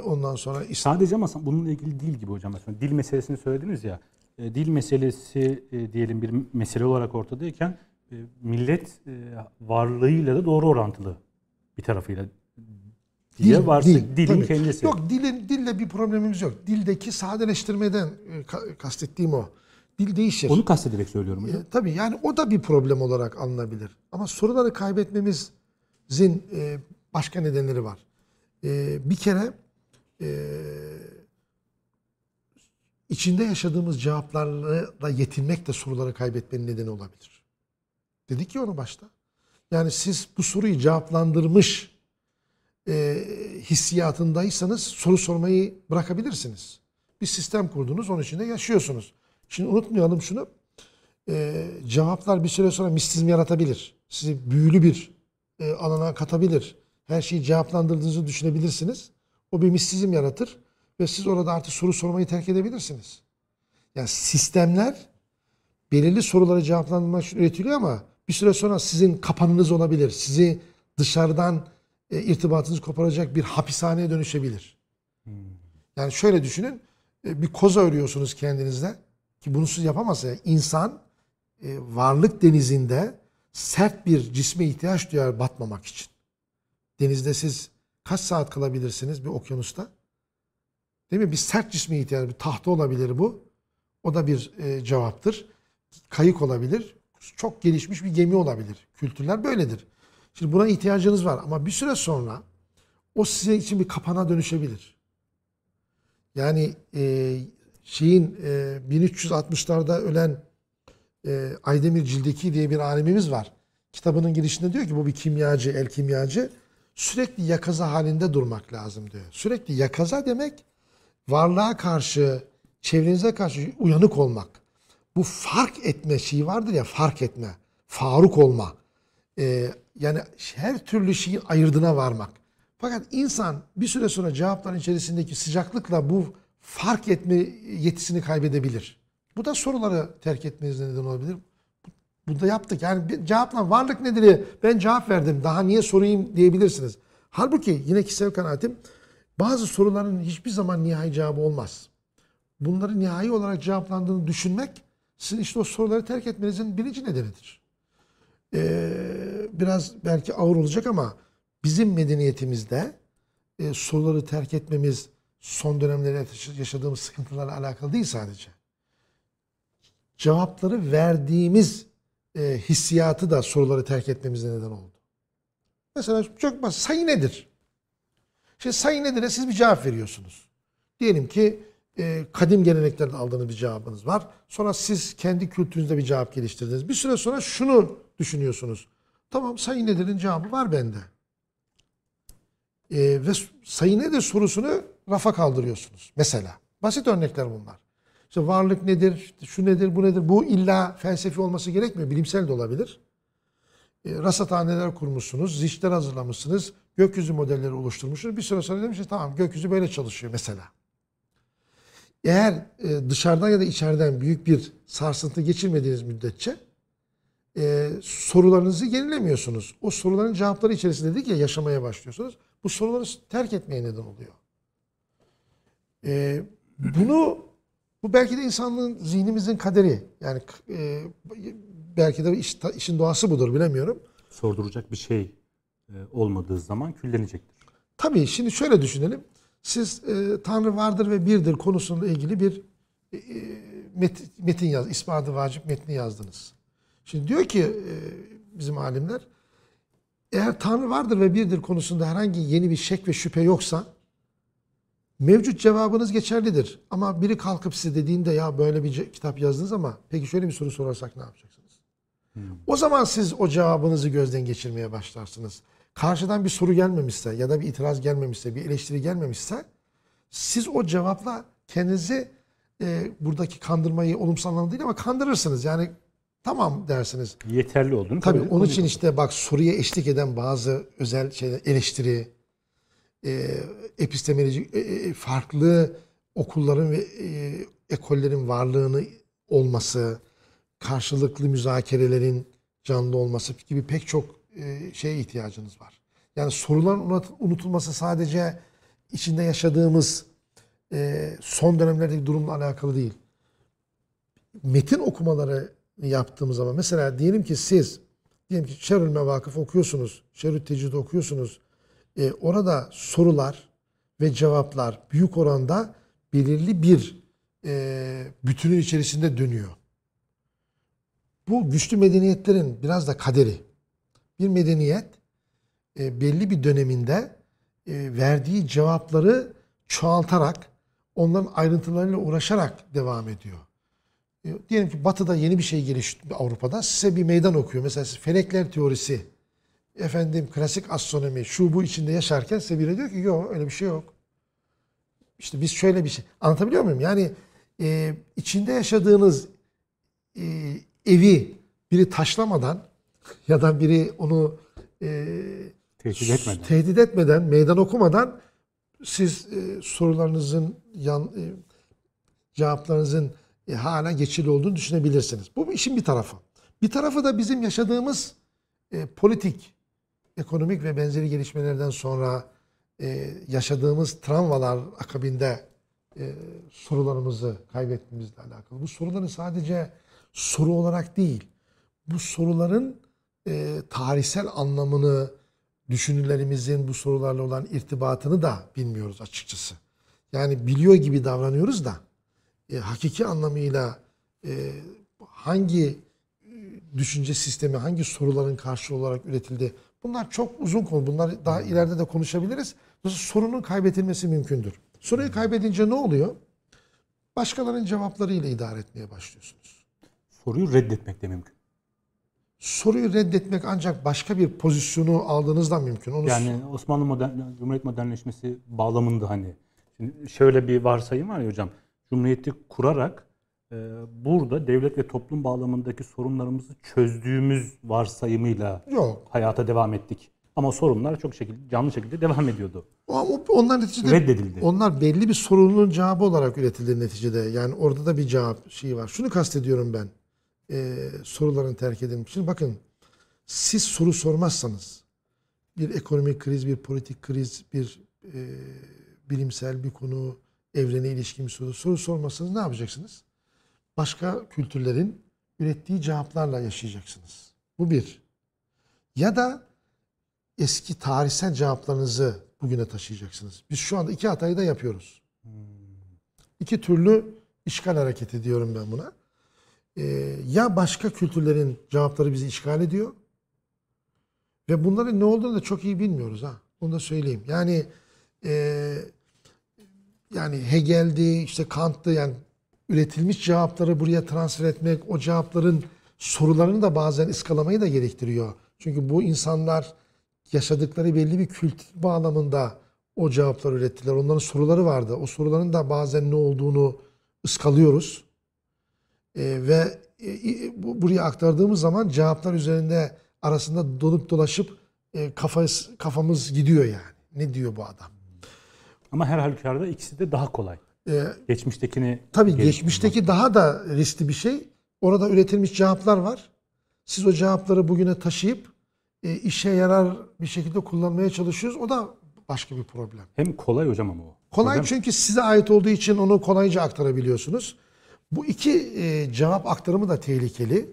Ondan sonra sadece ama bununla ilgili değil gibi hocam. Mesela dil meselesini söylediniz ya. Dil meselesi e, diyelim bir mesele olarak ortadayken e, millet e, varlığıyla da doğru orantılı bir tarafıyla diye Dil, varsa dil, dilin tabii. kendisi. Yok dilin dille bir problemimiz yok. Dildeki sadeleştirmeden e, ka- kastettiğim o. Dil değişir. Onu kastederek söylüyorum hocam. E, tabii yani o da bir problem olarak alınabilir. Ama soruları kaybetmemizin e, başka nedenleri var. E, bir kere e, içinde yaşadığımız cevaplarla yetinmek de soruları kaybetmenin nedeni olabilir. Dedik ya onu başta. Yani siz bu soruyu cevaplandırmış e, hissiyatındaysanız soru sormayı bırakabilirsiniz. Bir sistem kurdunuz, onun içinde yaşıyorsunuz. Şimdi unutmayalım şunu. e, cevaplar bir süre sonra mistizm yaratabilir. Sizi büyülü bir e, alana katabilir. Her şeyi cevaplandırdığınızı düşünebilirsiniz. O bir mistizm yaratır ve siz orada artık soru sormayı terk edebilirsiniz. Yani sistemler belirli soruları cevaplandırmak için üretiliyor ama bir süre sonra sizin kapanınız olabilir. Sizi dışarıdan e, irtibatınızı koparacak bir hapishaneye dönüşebilir. Yani şöyle düşünün. e, bir koza örüyorsunuz kendinizde ki bunu siz yapamazsınız. Yani insan e, varlık denizinde sert bir cisme ihtiyaç duyar batmamak için. Denizde siz kaç saat kalabilirsiniz bir okyanusta? Değil mi? Bir sert cisme ihtiyaç, bir tahta olabilir bu. O da bir e, cevaptır. Kayık olabilir. Çok gelişmiş bir gemi olabilir. Kültürler böyledir. Şimdi buna ihtiyacınız var ama bir süre sonra o size için bir kapana dönüşebilir. Yani e, şeyin e, 1360'larda ölen e, Aydemir Cildeki diye bir alimimiz var. Kitabının girişinde diyor ki bu bir kimyacı, el kimyacı. Sürekli yakaza halinde durmak lazım diyor. Sürekli yakaza demek varlığa karşı, çevrenize karşı uyanık olmak. Bu fark etme şeyi vardır ya fark etme, faruk olma. Ee, yani her türlü şeyin ayırdına varmak. Fakat insan bir süre sonra cevapların içerisindeki sıcaklıkla bu fark etme yetisini kaybedebilir. Bu da soruları terk etmenize neden olabilir. Bu da yaptık. Yani cevapla varlık nedir? Ben cevap verdim. Daha niye sorayım diyebilirsiniz. Halbuki yine kişisel kanaatim bazı soruların hiçbir zaman nihai cevabı olmaz. Bunları nihai olarak cevaplandığını düşünmek sizin işte o soruları terk etmenizin birinci nedenidir. Ee, biraz belki ağır olacak ama bizim medeniyetimizde e, soruları terk etmemiz son dönemlerde yaşadığımız sıkıntılarla alakalı değil sadece. Cevapları verdiğimiz e, hissiyatı da soruları terk etmemize neden oldu. Mesela çok basit. Sayı nedir? Şimdi sayı nedir'e siz bir cevap veriyorsunuz. Diyelim ki e, kadim geleneklerden aldığınız bir cevabınız var. Sonra siz kendi kültürünüzde bir cevap geliştirdiniz. Bir süre sonra şunu düşünüyorsunuz. Tamam sayı nedir'in cevabı var bende. E, ve sayı nedir sorusunu rafa kaldırıyorsunuz. Mesela. Basit örnekler bunlar. İşte varlık nedir, şu nedir, bu nedir. Bu illa felsefi olması gerekmiyor. Bilimsel de olabilir. E, rasathaneler kurmuşsunuz, zişler hazırlamışsınız, gökyüzü modelleri oluşturmuşsunuz. Bir süre sonra demişsiniz tamam gökyüzü böyle çalışıyor mesela. Eğer e, dışarıdan ya da içeriden büyük bir sarsıntı geçirmediğiniz müddetçe e, sorularınızı yenilemiyorsunuz. O soruların cevapları içerisinde dedik ya yaşamaya başlıyorsunuz. Bu soruları terk etmeye neden oluyor. E, bunu bu belki de insanlığın zihnimizin kaderi. Yani e, belki de iş, işin doğası budur bilemiyorum. Sorduracak bir şey olmadığı zaman küllenecektir. Tabii şimdi şöyle düşünelim. Siz e, Tanrı vardır ve birdir konusuyla ilgili bir e, met- metin yaz, ismi adı vacip metni yazdınız. Şimdi diyor ki e, bizim alimler eğer Tanrı vardır ve birdir konusunda herhangi yeni bir şek ve şüphe yoksa mevcut cevabınız geçerlidir. Ama biri kalkıp size dediğinde ya böyle bir kitap yazdınız ama peki şöyle bir soru sorarsak ne yapacaksınız? O zaman siz o cevabınızı gözden geçirmeye başlarsınız. Karşıdan bir soru gelmemişse ya da bir itiraz gelmemişse, bir eleştiri gelmemişse siz o cevapla kendinizi e, buradaki kandırmayı olumsuz anlamda değil ama kandırırsınız. Yani tamam dersiniz. Yeterli olduğunu Tabii kabul- onun için işte bak soruya eşlik eden bazı özel şeyler eleştiri, e, epistemoloji e, e, farklı okulların ve e, ekollerin varlığını olması, karşılıklı müzakerelerin canlı olması gibi pek çok e, şeye ihtiyacınız var. Yani soruların unut- unutulması sadece içinde yaşadığımız e, son dönemlerdeki durumla alakalı değil. Metin okumaları yaptığımız zaman mesela diyelim ki siz diyelim ki Şerül Mevakıf okuyorsunuz, Şerül Tecid okuyorsunuz. E, orada sorular ve cevaplar büyük oranda belirli bir e, bütünün içerisinde dönüyor. Bu güçlü medeniyetlerin biraz da kaderi. Bir medeniyet e, belli bir döneminde e, verdiği cevapları çoğaltarak, onların ayrıntılarıyla uğraşarak devam ediyor. E, diyelim ki Batı'da yeni bir şey gelişti Avrupa'da size bir meydan okuyor. Mesela felekler teorisi, efendim klasik astronomi, şu bu içinde yaşarken size biri diyor ki yok öyle bir şey yok. İşte biz şöyle bir şey. Anlatabiliyor muyum? Yani e, içinde yaşadığınız e, evi biri taşlamadan ya da biri onu e, Tehdit etmeden. tehdit etmeden, meydan okumadan siz e, sorularınızın yan, e, cevaplarınızın e, hala geçerli olduğunu düşünebilirsiniz. Bu işin bir tarafı. Bir tarafı da bizim yaşadığımız e, politik, ekonomik ve benzeri gelişmelerden sonra e, yaşadığımız travmalar akabinde e, sorularımızı kaybettiğimizle alakalı. Bu soruların sadece soru olarak değil, bu soruların e, tarihsel anlamını, düşünürlerimizin bu sorularla olan irtibatını da bilmiyoruz açıkçası. Yani biliyor gibi davranıyoruz da e, hakiki anlamıyla e, hangi e, düşünce sistemi, hangi soruların karşı olarak üretildi bunlar çok uzun konu. Bunlar daha ileride de konuşabiliriz. Dolayısıyla sorunun kaybedilmesi mümkündür. Soruyu kaybedince ne oluyor? Başkalarının cevaplarıyla idare etmeye başlıyorsunuz. Soruyu reddetmek de mümkün. Soruyu reddetmek ancak başka bir pozisyonu aldığınızda mümkün. Onu Yani Osmanlı modern, Cumhuriyet modernleşmesi bağlamında hani şimdi şöyle bir varsayım var ya hocam. Cumhuriyeti kurarak e, burada devlet ve toplum bağlamındaki sorunlarımızı çözdüğümüz varsayımıyla yok. hayata devam ettik. Ama sorunlar çok şekilde canlı şekilde devam ediyordu. Ama onlar neticede Reddedildi. onlar belli bir sorunun cevabı olarak üretildi neticede. Yani orada da bir cevap şeyi var. Şunu kastediyorum ben. Ee, soruların terk edilmiş. Şimdi bakın siz soru sormazsanız bir ekonomik kriz, bir politik kriz, bir e, bilimsel bir konu, evrene ilişkin bir soru, soru sormazsanız ne yapacaksınız? Başka kültürlerin ürettiği cevaplarla yaşayacaksınız. Bu bir. Ya da eski tarihsel cevaplarınızı bugüne taşıyacaksınız. Biz şu anda iki hatayı da yapıyoruz. İki türlü işgal hareketi diyorum ben buna. Ee, ya başka kültürlerin cevapları bizi işgal ediyor ve bunların ne olduğunu da çok iyi bilmiyoruz ha. Onu da söyleyeyim. Yani e, yani Hegel'di, işte Kant'tı yani üretilmiş cevapları buraya transfer etmek, o cevapların sorularını da bazen ıskalamayı da gerektiriyor. Çünkü bu insanlar yaşadıkları belli bir kültür bağlamında o cevapları ürettiler. Onların soruları vardı. O soruların da bazen ne olduğunu ıskalıyoruz. Ee, ve e, e, bu- buraya aktardığımız zaman cevaplar üzerinde arasında donup dolaşıp e, kafamız, kafamız gidiyor yani. Ne diyor bu adam? Ama her halükarda ikisi de daha kolay. Ee, Geçmiştekini Tabii geçmişteki daha da riskli bir şey. Orada üretilmiş cevaplar var. Siz o cevapları bugüne taşıyıp e, işe yarar bir şekilde kullanmaya çalışıyoruz. O da başka bir problem. hem kolay hocam ama o. Kolay Hocam, çünkü size ait olduğu için onu kolayca aktarabiliyorsunuz. Bu iki e, cevap aktarımı da tehlikeli.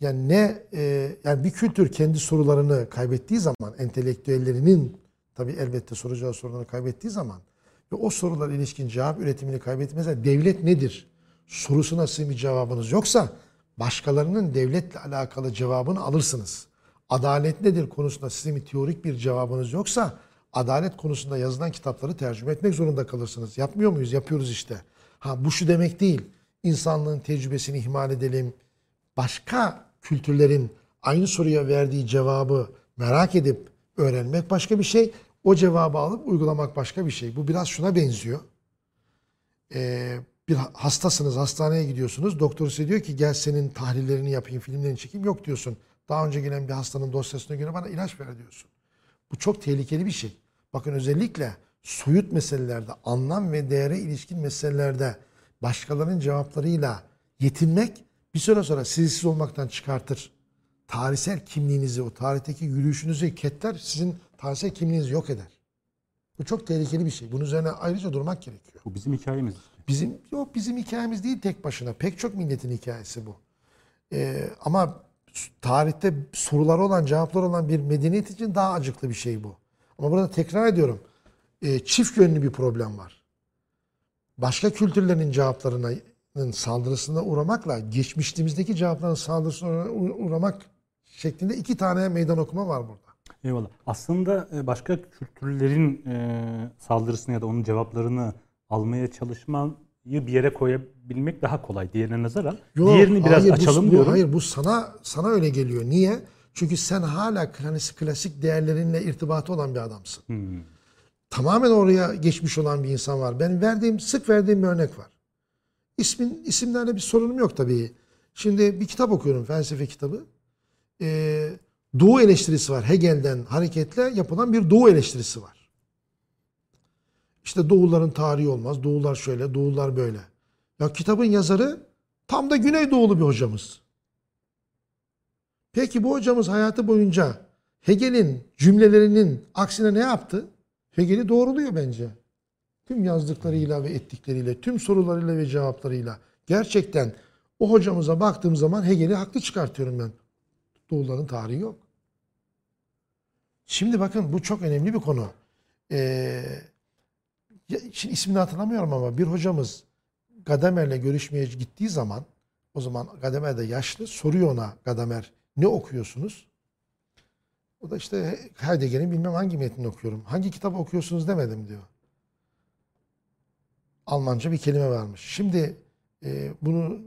Yani ne e, yani bir kültür kendi sorularını kaybettiği zaman entelektüellerinin tabii elbette soracağı soruları kaybettiği zaman ve o sorulara ilişkin cevap üretimini kaybettiği mesela devlet nedir? sorusuna sizin bir cevabınız yoksa başkalarının devletle alakalı cevabını alırsınız. Adalet nedir konusunda sizin bir teorik bir cevabınız yoksa adalet konusunda yazılan kitapları tercüme etmek zorunda kalırsınız. Yapmıyor muyuz? Yapıyoruz işte. Ha bu şu demek değil. İnsanlığın tecrübesini ihmal edelim. Başka kültürlerin aynı soruya verdiği cevabı merak edip öğrenmek başka bir şey. O cevabı alıp uygulamak başka bir şey. Bu biraz şuna benziyor. Ee, bir hastasınız, hastaneye gidiyorsunuz. Doktor size diyor ki gel senin tahlillerini yapayım, filmlerini çekeyim. Yok diyorsun. Daha önce gelen bir hastanın dosyasına göre bana ilaç ver diyorsun. Bu çok tehlikeli bir şey. Bakın özellikle soyut meselelerde, anlam ve değere ilişkin meselelerde başkalarının cevaplarıyla yetinmek bir süre sonra sizi siz olmaktan çıkartır. Tarihsel kimliğinizi, o tarihteki yürüyüşünüzü ketler, sizin tarihsel kimliğinizi yok eder. Bu çok tehlikeli bir şey. Bunun üzerine ayrıca durmak gerekiyor. Bu bizim hikayemiz. Bizim yok bizim hikayemiz değil tek başına. Pek çok milletin hikayesi bu. Ee, ama tarihte soruları olan, cevaplar olan bir medeniyet için daha acıklı bir şey bu. Ama burada tekrar ediyorum. E, çift yönlü bir problem var. Başka kültürlerin cevaplarının saldırısına uğramakla geçmişliğimizdeki cevapların saldırısına uğramak şeklinde iki tane meydan okuma var burada. Eyvallah. Aslında e, başka kültürlerin e, saldırısını ya da onun cevaplarını almaya çalışmayı bir yere koyabilmek daha kolay diğerine nazaran. Yok, Diğerini biraz hayır, açalım bu, diyorum. Hayır bu sana sana öyle geliyor. Niye? Çünkü sen hala klasik, klasik değerlerinle irtibatı olan bir adamsın. Hmm. Tamamen oraya geçmiş olan bir insan var. Ben verdiğim, sık verdiğim bir örnek var. İsmin, isimlerle bir sorunum yok tabii. Şimdi bir kitap okuyorum, felsefe kitabı. Ee, doğu eleştirisi var. Hegel'den hareketle yapılan bir doğu eleştirisi var. İşte doğuların tarihi olmaz, doğular şöyle, doğular böyle. Ya kitabın yazarı tam da Güneydoğulu bir hocamız. Peki bu hocamız hayatı boyunca Hegel'in cümlelerinin aksine ne yaptı? Hegel'i doğruluyor bence. Tüm yazdıklarıyla ve ettikleriyle, tüm sorularıyla ve cevaplarıyla. Gerçekten o hocamıza baktığım zaman Hegel'i haklı çıkartıyorum ben. Doğuların tarihi yok. Şimdi bakın bu çok önemli bir konu. Ee, şimdi ismini hatırlamıyorum ama bir hocamız Gadamer'le görüşmeye gittiği zaman o zaman Gadamer de yaşlı soruyor ona Gadamer ne okuyorsunuz? O da işte Heidegger'in bilmem hangi metnini okuyorum. Hangi kitabı okuyorsunuz demedim diyor. Almanca bir kelime varmış. Şimdi e, bunu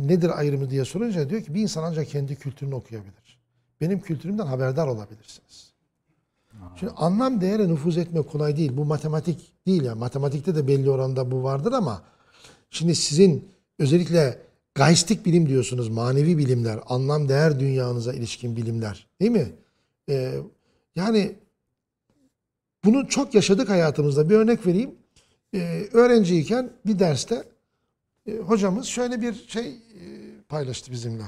nedir ayrımı diye sorunca diyor ki bir insan ancak kendi kültürünü okuyabilir. Benim kültürümden haberdar olabilirsiniz. Şimdi anlam değere nüfuz etmek kolay değil. Bu matematik değil ya. Yani. Matematikte de belli oranda bu vardır ama şimdi sizin özellikle Geistik bilim diyorsunuz, manevi bilimler, anlam değer dünyanıza ilişkin bilimler değil mi? Ee, yani bunu çok yaşadık hayatımızda. Bir örnek vereyim. Ee, öğrenciyken bir derste e, hocamız şöyle bir şey e, paylaştı bizimle.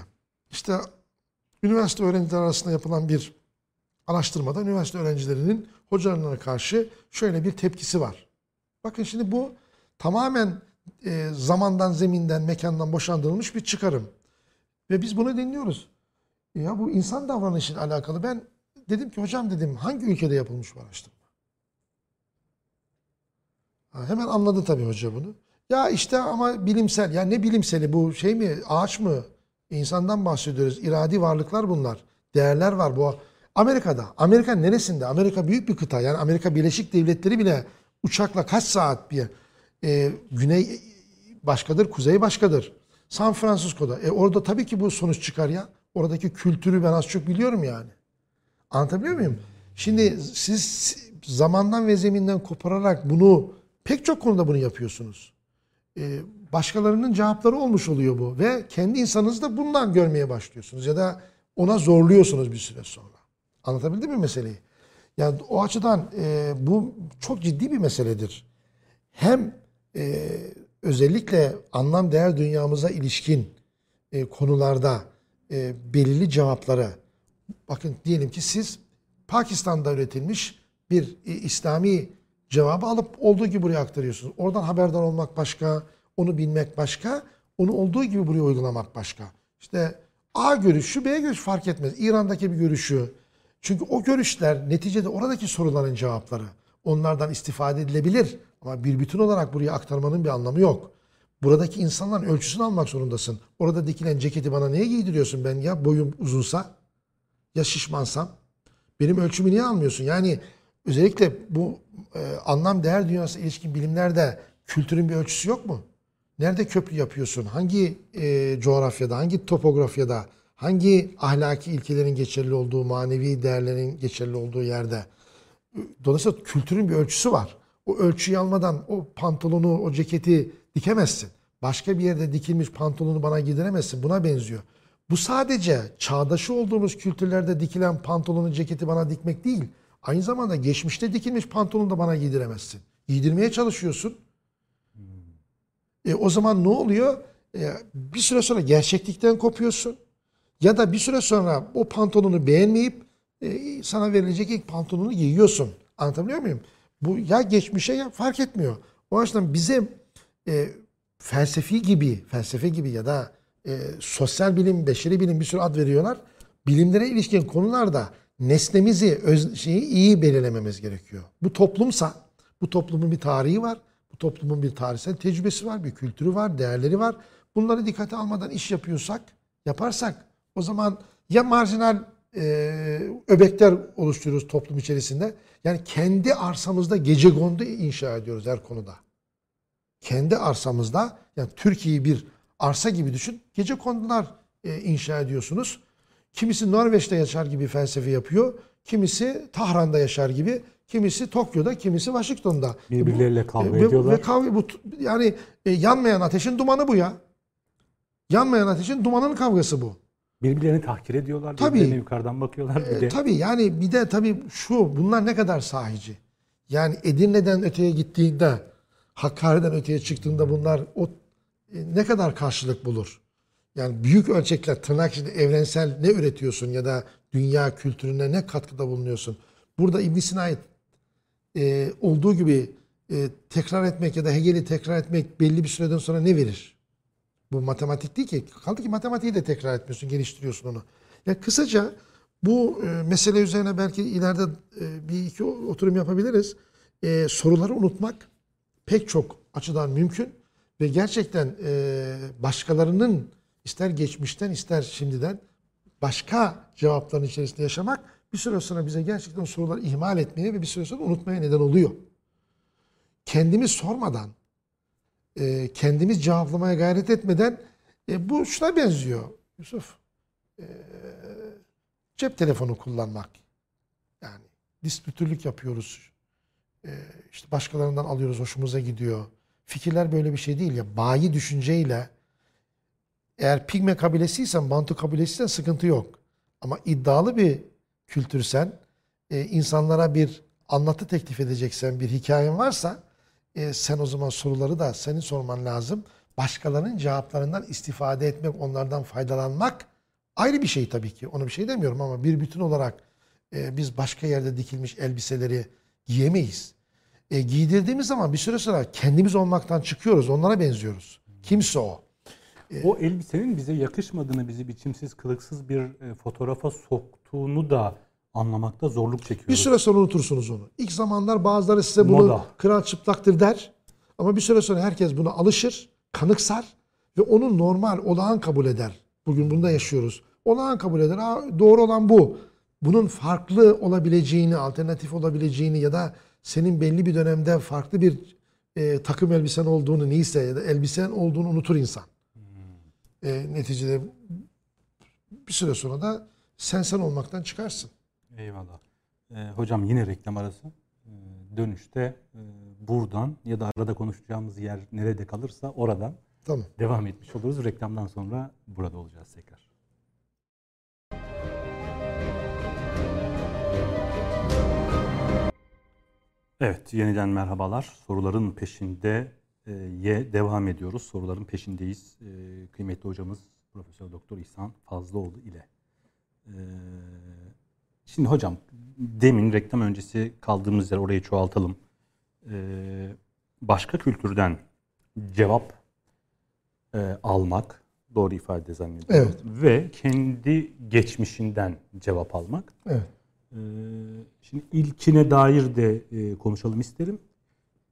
İşte üniversite öğrenciler arasında yapılan bir araştırmada üniversite öğrencilerinin hocalarına karşı şöyle bir tepkisi var. Bakın şimdi bu tamamen e, zamandan, zeminden, mekandan boşandırılmış bir çıkarım. Ve biz bunu dinliyoruz. Ya bu insan davranışıyla alakalı ben dedim ki hocam dedim hangi ülkede yapılmış bu araştırma? Ha, hemen anladı tabii hoca bunu. Ya işte ama bilimsel. Ya ne bilimseli bu şey mi? Ağaç mı? İnsandan bahsediyoruz. İradi varlıklar bunlar. Değerler var bu. Amerika'da. Amerika neresinde? Amerika büyük bir kıta. Yani Amerika Birleşik Devletleri bile uçakla kaç saat bir e, güney başkadır, kuzey başkadır. San Francisco'da. E orada tabii ki bu sonuç çıkar ya. Oradaki kültürü ben az çok biliyorum yani. Anlatabiliyor muyum? Şimdi siz zamandan ve zeminden kopararak bunu pek çok konuda bunu yapıyorsunuz. Ee, başkalarının cevapları olmuş oluyor bu ve kendi insanınızı da bundan görmeye başlıyorsunuz ya da ona zorluyorsunuz bir süre sonra. Anlatabildim mi meseleyi? Yani o açıdan e, bu çok ciddi bir meseledir. Hem e, özellikle anlam değer dünyamıza ilişkin e, konularda e, belirli cevapları bakın diyelim ki siz Pakistan'da üretilmiş bir e, İslami cevabı alıp olduğu gibi buraya aktarıyorsunuz. Oradan haberdar olmak başka, onu bilmek başka, onu olduğu gibi buraya uygulamak başka. İşte A görüşü, B görüşü fark etmez. İran'daki bir görüşü. Çünkü o görüşler neticede oradaki soruların cevapları. Onlardan istifade edilebilir. Ama bir bütün olarak buraya aktarmanın bir anlamı yok. Buradaki insanların ölçüsünü almak zorundasın. Orada dikilen ceketi bana niye giydiriyorsun ben ya boyum uzunsa ya şişmansam benim ölçümü niye almıyorsun? Yani özellikle bu e, anlam değer dünyası ilişkin bilimlerde kültürün bir ölçüsü yok mu? Nerede köprü yapıyorsun? Hangi e, coğrafyada, hangi topografyada, hangi ahlaki ilkelerin geçerli olduğu, manevi değerlerin geçerli olduğu yerde? Dolayısıyla kültürün bir ölçüsü var. O ölçüyü almadan o pantolonu, o ceketi dikemezsin. Başka bir yerde dikilmiş pantolonu bana giydiremezsin. Buna benziyor. Bu sadece çağdaşı olduğumuz kültürlerde dikilen pantolonu, ceketi bana dikmek değil. Aynı zamanda geçmişte dikilmiş pantolonu da bana giydiremezsin. Giydirmeye çalışıyorsun. E, o zaman ne oluyor? E, bir süre sonra gerçeklikten kopuyorsun. Ya da bir süre sonra o pantolonu beğenmeyip e, sana verilecek ilk pantolonu giyiyorsun. Anlatabiliyor muyum? Bu ya geçmişe ya fark etmiyor. O açıdan bize e, felsefi gibi, felsefe gibi ya da e, sosyal bilim, beşeri bilim bir sürü ad veriyorlar. Bilimlere ilişkin konularda nesnemizi, öz, şeyi iyi belirlememiz gerekiyor. Bu toplumsa, bu toplumun bir tarihi var. Bu toplumun bir tarihsel tecrübesi var, bir kültürü var, değerleri var. Bunları dikkate almadan iş yapıyorsak, yaparsak o zaman ya marjinal e, öbekler oluşturuyoruz toplum içerisinde. Yani kendi arsamızda gece gondu inşa ediyoruz her konuda. Kendi arsamızda yani Türkiye'yi bir arsa gibi düşün. Gece kondular e, inşa ediyorsunuz. Kimisi Norveç'te yaşar gibi felsefe yapıyor. Kimisi Tahran'da yaşar gibi. Kimisi Tokyo'da, kimisi Washington'da. Birbirleriyle kavga e, ediyorlar. Ve kavga, bu, yani e, yanmayan ateşin dumanı bu ya. Yanmayan ateşin dumanının kavgası bu. Birbirlerini tahkir ediyorlar. Tabii. Birbirlerine yukarıdan bakıyorlar. Bir E, de tabii yani bir de tabii şu bunlar ne kadar sahici. Yani Edirne'den öteye gittiğinde Hakkari'den öteye çıktığında bunlar o e, ne kadar karşılık bulur? Yani büyük ölçekler tırnak içinde evrensel ne üretiyorsun ya da dünya kültürüne ne katkıda bulunuyorsun? Burada İbn Sina'yı e, olduğu gibi e, tekrar etmek ya da Hegel'i tekrar etmek belli bir süreden sonra ne verir? Bu matematik değil ki. Kaldı ki matematiği de tekrar etmiyorsun, geliştiriyorsun onu. Yani kısaca bu e, mesele üzerine belki ileride e, bir iki oturum yapabiliriz. E, soruları unutmak pek çok açıdan mümkün ve gerçekten e, başkalarının ister geçmişten ister şimdiden başka cevapların içerisinde yaşamak bir süre sonra bize gerçekten soruları ihmal etmeye ve bir süre sonra unutmaya neden oluyor. Kendimiz sormadan, e, kendimiz cevaplamaya gayret etmeden e, bu şuna benziyor Yusuf. E, cep telefonu kullanmak. Yani distribütörlük yapıyoruz. E, işte başkalarından alıyoruz, hoşumuza gidiyor. Fikirler böyle bir şey değil ya. Bayi düşünceyle eğer Pigme kabilesiysen, Bantu kabilesiysen sıkıntı yok. Ama iddialı bir kültürsen, e, insanlara bir anlatı teklif edeceksen, bir hikayen varsa e, sen o zaman soruları da senin sorman lazım. Başkalarının cevaplarından istifade etmek, onlardan faydalanmak ayrı bir şey tabii ki. Onu bir şey demiyorum ama bir bütün olarak e, biz başka yerde dikilmiş elbiseleri giyemeyiz. E, giydirdiğimiz zaman bir süre sonra kendimiz olmaktan çıkıyoruz. Onlara benziyoruz. Kimse o. o elbisenin bize yakışmadığını, bizi biçimsiz, kılıksız bir e, fotoğrafa soktuğunu da anlamakta zorluk Bir çekiyoruz. süre sonra unutursunuz onu. İlk zamanlar bazıları size bunu Moda. kral çıplaktır der. Ama bir süre sonra herkes buna alışır, kanıksar ve onu normal, olağan kabul eder. Bugün bunda yaşıyoruz. Olağan kabul eder. Aa, doğru olan bu. Bunun farklı olabileceğini, alternatif olabileceğini ya da senin belli bir dönemde farklı bir e, takım elbisen olduğunu neyse ya da elbisen olduğunu unutur insan. E, neticede bir süre sonra da sen sen olmaktan çıkarsın. Eyvallah. Ee, hocam yine reklam arası. Ee, dönüşte e, buradan ya da arada konuşacağımız yer nerede kalırsa oradan Tamam. devam etmiş oluruz. Reklamdan sonra burada olacağız tekrar. Evet, yeniden merhabalar. Soruların peşinde e, ye devam ediyoruz. Soruların peşindeyiz. E, kıymetli hocamız Profesör Doktor İhsan Fazlıoğlu ile. E, şimdi hocam, demin reklam öncesi kaldığımız yer orayı çoğaltalım. E, başka kültürden cevap e, almak, doğru ifade zannediyorum. Evet. Ve kendi geçmişinden cevap almak. Evet. Ee, Şimdi ilkine dair de e, konuşalım isterim.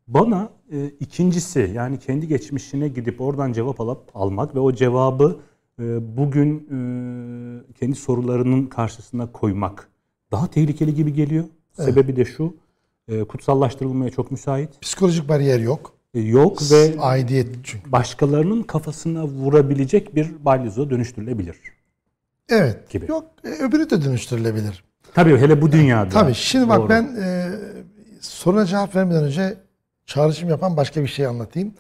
Bana e, ikincisi yani kendi geçmişine gidip oradan cevap alıp almak ve o cevabı e, bugün e, kendi sorularının karşısına koymak daha tehlikeli gibi geliyor. Sebebi de şu. E, kutsallaştırılmaya çok müsait. Psikolojik bariyer yok. E, yok ve Aidiyet çünkü. başkalarının kafasına vurabilecek bir balyoza dönüştürülebilir. Evet. Gibi. Yok öbürü de dönüştürülebilir. Tabii hele bu dünyada. Tabii şimdi bak Doğru. ben e, soruna cevap vermeden önce çağrışım yapan başka bir şey anlatayım.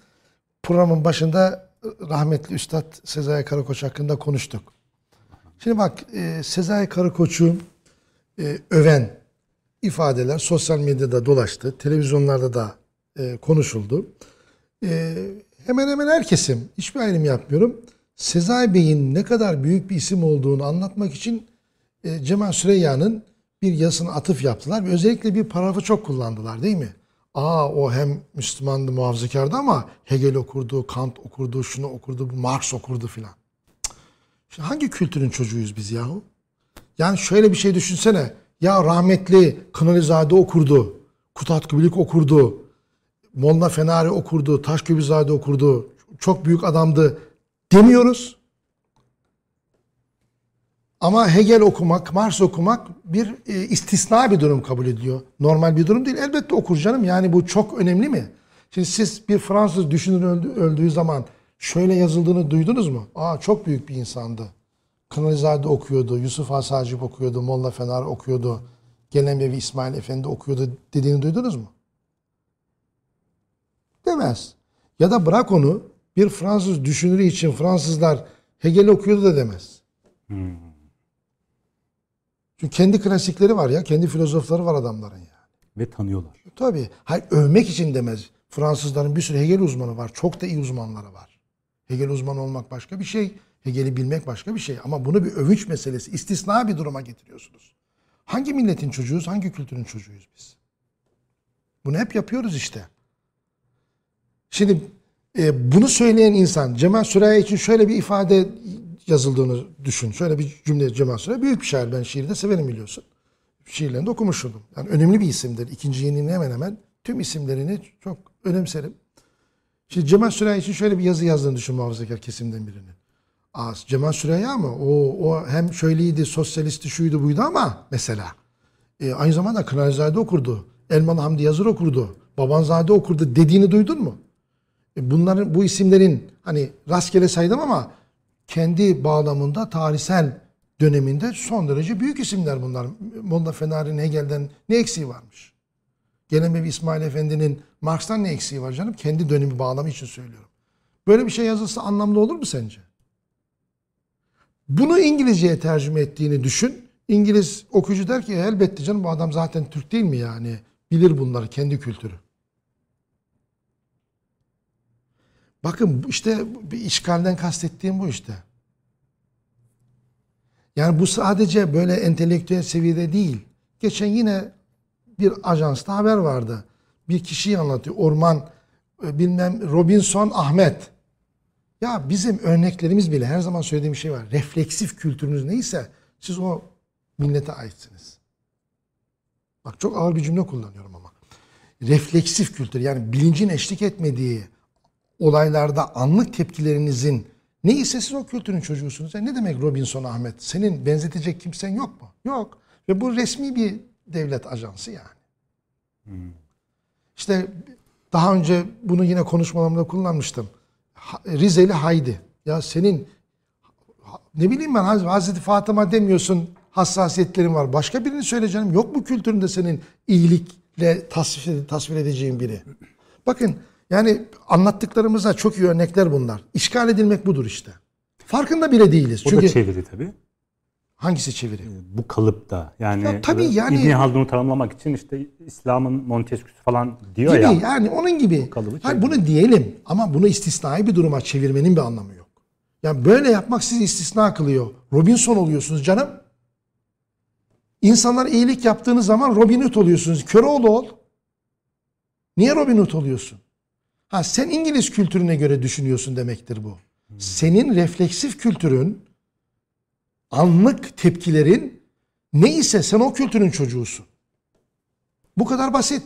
Programın başında rahmetli Üstad Sezai Karakoç hakkında konuştuk. Şimdi bak e, Sezai Karakoç'u e, öven ifadeler sosyal medyada dolaştı. Televizyonlarda da e, konuşuldu. E, hemen hemen her kesim, hiçbir ayrım yapmıyorum. Sezai Bey'in ne kadar büyük bir isim olduğunu anlatmak için e, Cemal Süreyya'nın bir yazısına atıf yaptılar ve özellikle bir paragrafı çok kullandılar değil mi? Aa o hem Müslümandı, muhafazakardı ama Hegel okurdu, Kant okurdu, şunu okurdu, bu Marx okurdu filan. Hangi kültürün çocuğuyuz biz yahu? Yani şöyle bir şey düşünsene. Ya rahmetli Kınalizade okurdu, Kutat Kubilik okurdu, Molla Fenari okurdu, Taşköbüzade okurdu, çok büyük adamdı demiyoruz. Ama Hegel okumak, Marx okumak bir e, istisna bir durum kabul ediyor. Normal bir durum değil. Elbette okur canım. Yani bu çok önemli mi? Şimdi siz bir Fransız düşünür öldü- öldüğü zaman şöyle yazıldığını duydunuz mu? Aa çok büyük bir insandı. Kınalizade okuyordu, Yusuf Asacip okuyordu, Molla Fener okuyordu, Gelemevi İsmail Efendi okuyordu dediğini duydunuz mu? Demez. Ya da bırak onu bir Fransız düşünürü için Fransızlar Hegel okuyordu da demez. Çünkü kendi klasikleri var ya, kendi filozofları var adamların yani. Ve tanıyorlar. Tabii. Hayır övmek için demez. Fransızların bir sürü Hegel uzmanı var. Çok da iyi uzmanları var. Hegel uzmanı olmak başka bir şey. Hegel'i bilmek başka bir şey. Ama bunu bir övünç meselesi, istisna bir duruma getiriyorsunuz. Hangi milletin çocuğuyuz, hangi kültürün çocuğuyuz biz? Bunu hep yapıyoruz işte. Şimdi e, bunu söyleyen insan Cemal Süreyya için şöyle bir ifade yazıldığını düşün. Şöyle bir cümle Cemal Süreyya büyük bir şair. Ben şiiri de severim biliyorsun. Şiirlerini de okumuştum. Yani önemli bir isimdir. İkinci yeninin hemen hemen tüm isimlerini çok önemserim. Şimdi Cemal Süreyya için şöyle bir yazı yazdığını düşün muhafazakar kesimden birinin. Aa, Cemal Süreyya mı? O, o hem şöyleydi, sosyalisti, şuydu buydu ama mesela. E, aynı zamanda Kınalizade okurdu. Elmalı Hamdi Yazır okurdu. Babanzade okurdu dediğini duydun mu? E, bunların, bu isimlerin hani rastgele saydım ama kendi bağlamında tarihsel döneminde son derece büyük isimler bunlar. Molla Fenari'nin Hegel'den ne eksiği varmış? Gelemevi İsmail Efendi'nin Marx'tan ne eksiği var canım? Kendi dönemi bağlamı için söylüyorum. Böyle bir şey yazılsa anlamlı olur mu sence? Bunu İngilizceye tercüme ettiğini düşün. İngiliz okuyucu der ki elbette canım bu adam zaten Türk değil mi yani? Bilir bunları kendi kültürü. Bakın işte bir işgalden kastettiğim bu işte. Yani bu sadece böyle entelektüel seviyede değil. Geçen yine bir ajansta haber vardı. Bir kişiyi anlatıyor. Orman e, bilmem Robinson Ahmet. Ya bizim örneklerimiz bile her zaman söylediğim şey var. Refleksif kültürünüz neyse siz o millete aitsiniz. Bak çok ağır bir cümle kullanıyorum ama. Refleksif kültür yani bilincin eşlik etmediği olaylarda anlık tepkilerinizin neyse siz o kültürün çocuğusunuz. Ya ne demek Robinson Ahmet? Senin benzetecek kimsen yok mu? Yok. Ve bu resmi bir devlet ajansı yani. İşte daha önce bunu yine konuşmalarımda kullanmıştım. Rizeli Haydi. Ya senin ne bileyim ben Haz- Hazreti Fatıma demiyorsun hassasiyetlerin var. Başka birini söyle canım. Yok mu kültüründe senin iyilikle tasvir, tasvir edeceğin biri? Bakın yani anlattıklarımıza çok iyi örnekler bunlar. İşgal edilmek budur işte. Farkında bile değiliz. O Çünkü da çeviri tabii. hangisi çeviri? Bu kalıpta. Yani, Ya tabii yani- İbn Haldun'u tanımlamak için işte İslam'ın Montesquieu'su falan diyor gibi ya. yani onun gibi. kalıbı Hayır, bunu diyelim ama bunu istisnai bir duruma çevirmenin bir anlamı yok. Yani böyle yapmak sizi istisna kılıyor. Robinson oluyorsunuz canım. İnsanlar iyilik yaptığınız zaman Robin Hood oluyorsunuz. Köroğlu ol. Niye Robin Hood oluyorsun? Ha sen İngiliz kültürüne göre düşünüyorsun demektir bu. Senin refleksif kültürün, anlık tepkilerin neyse sen o kültürün çocuğusun. Bu kadar basit.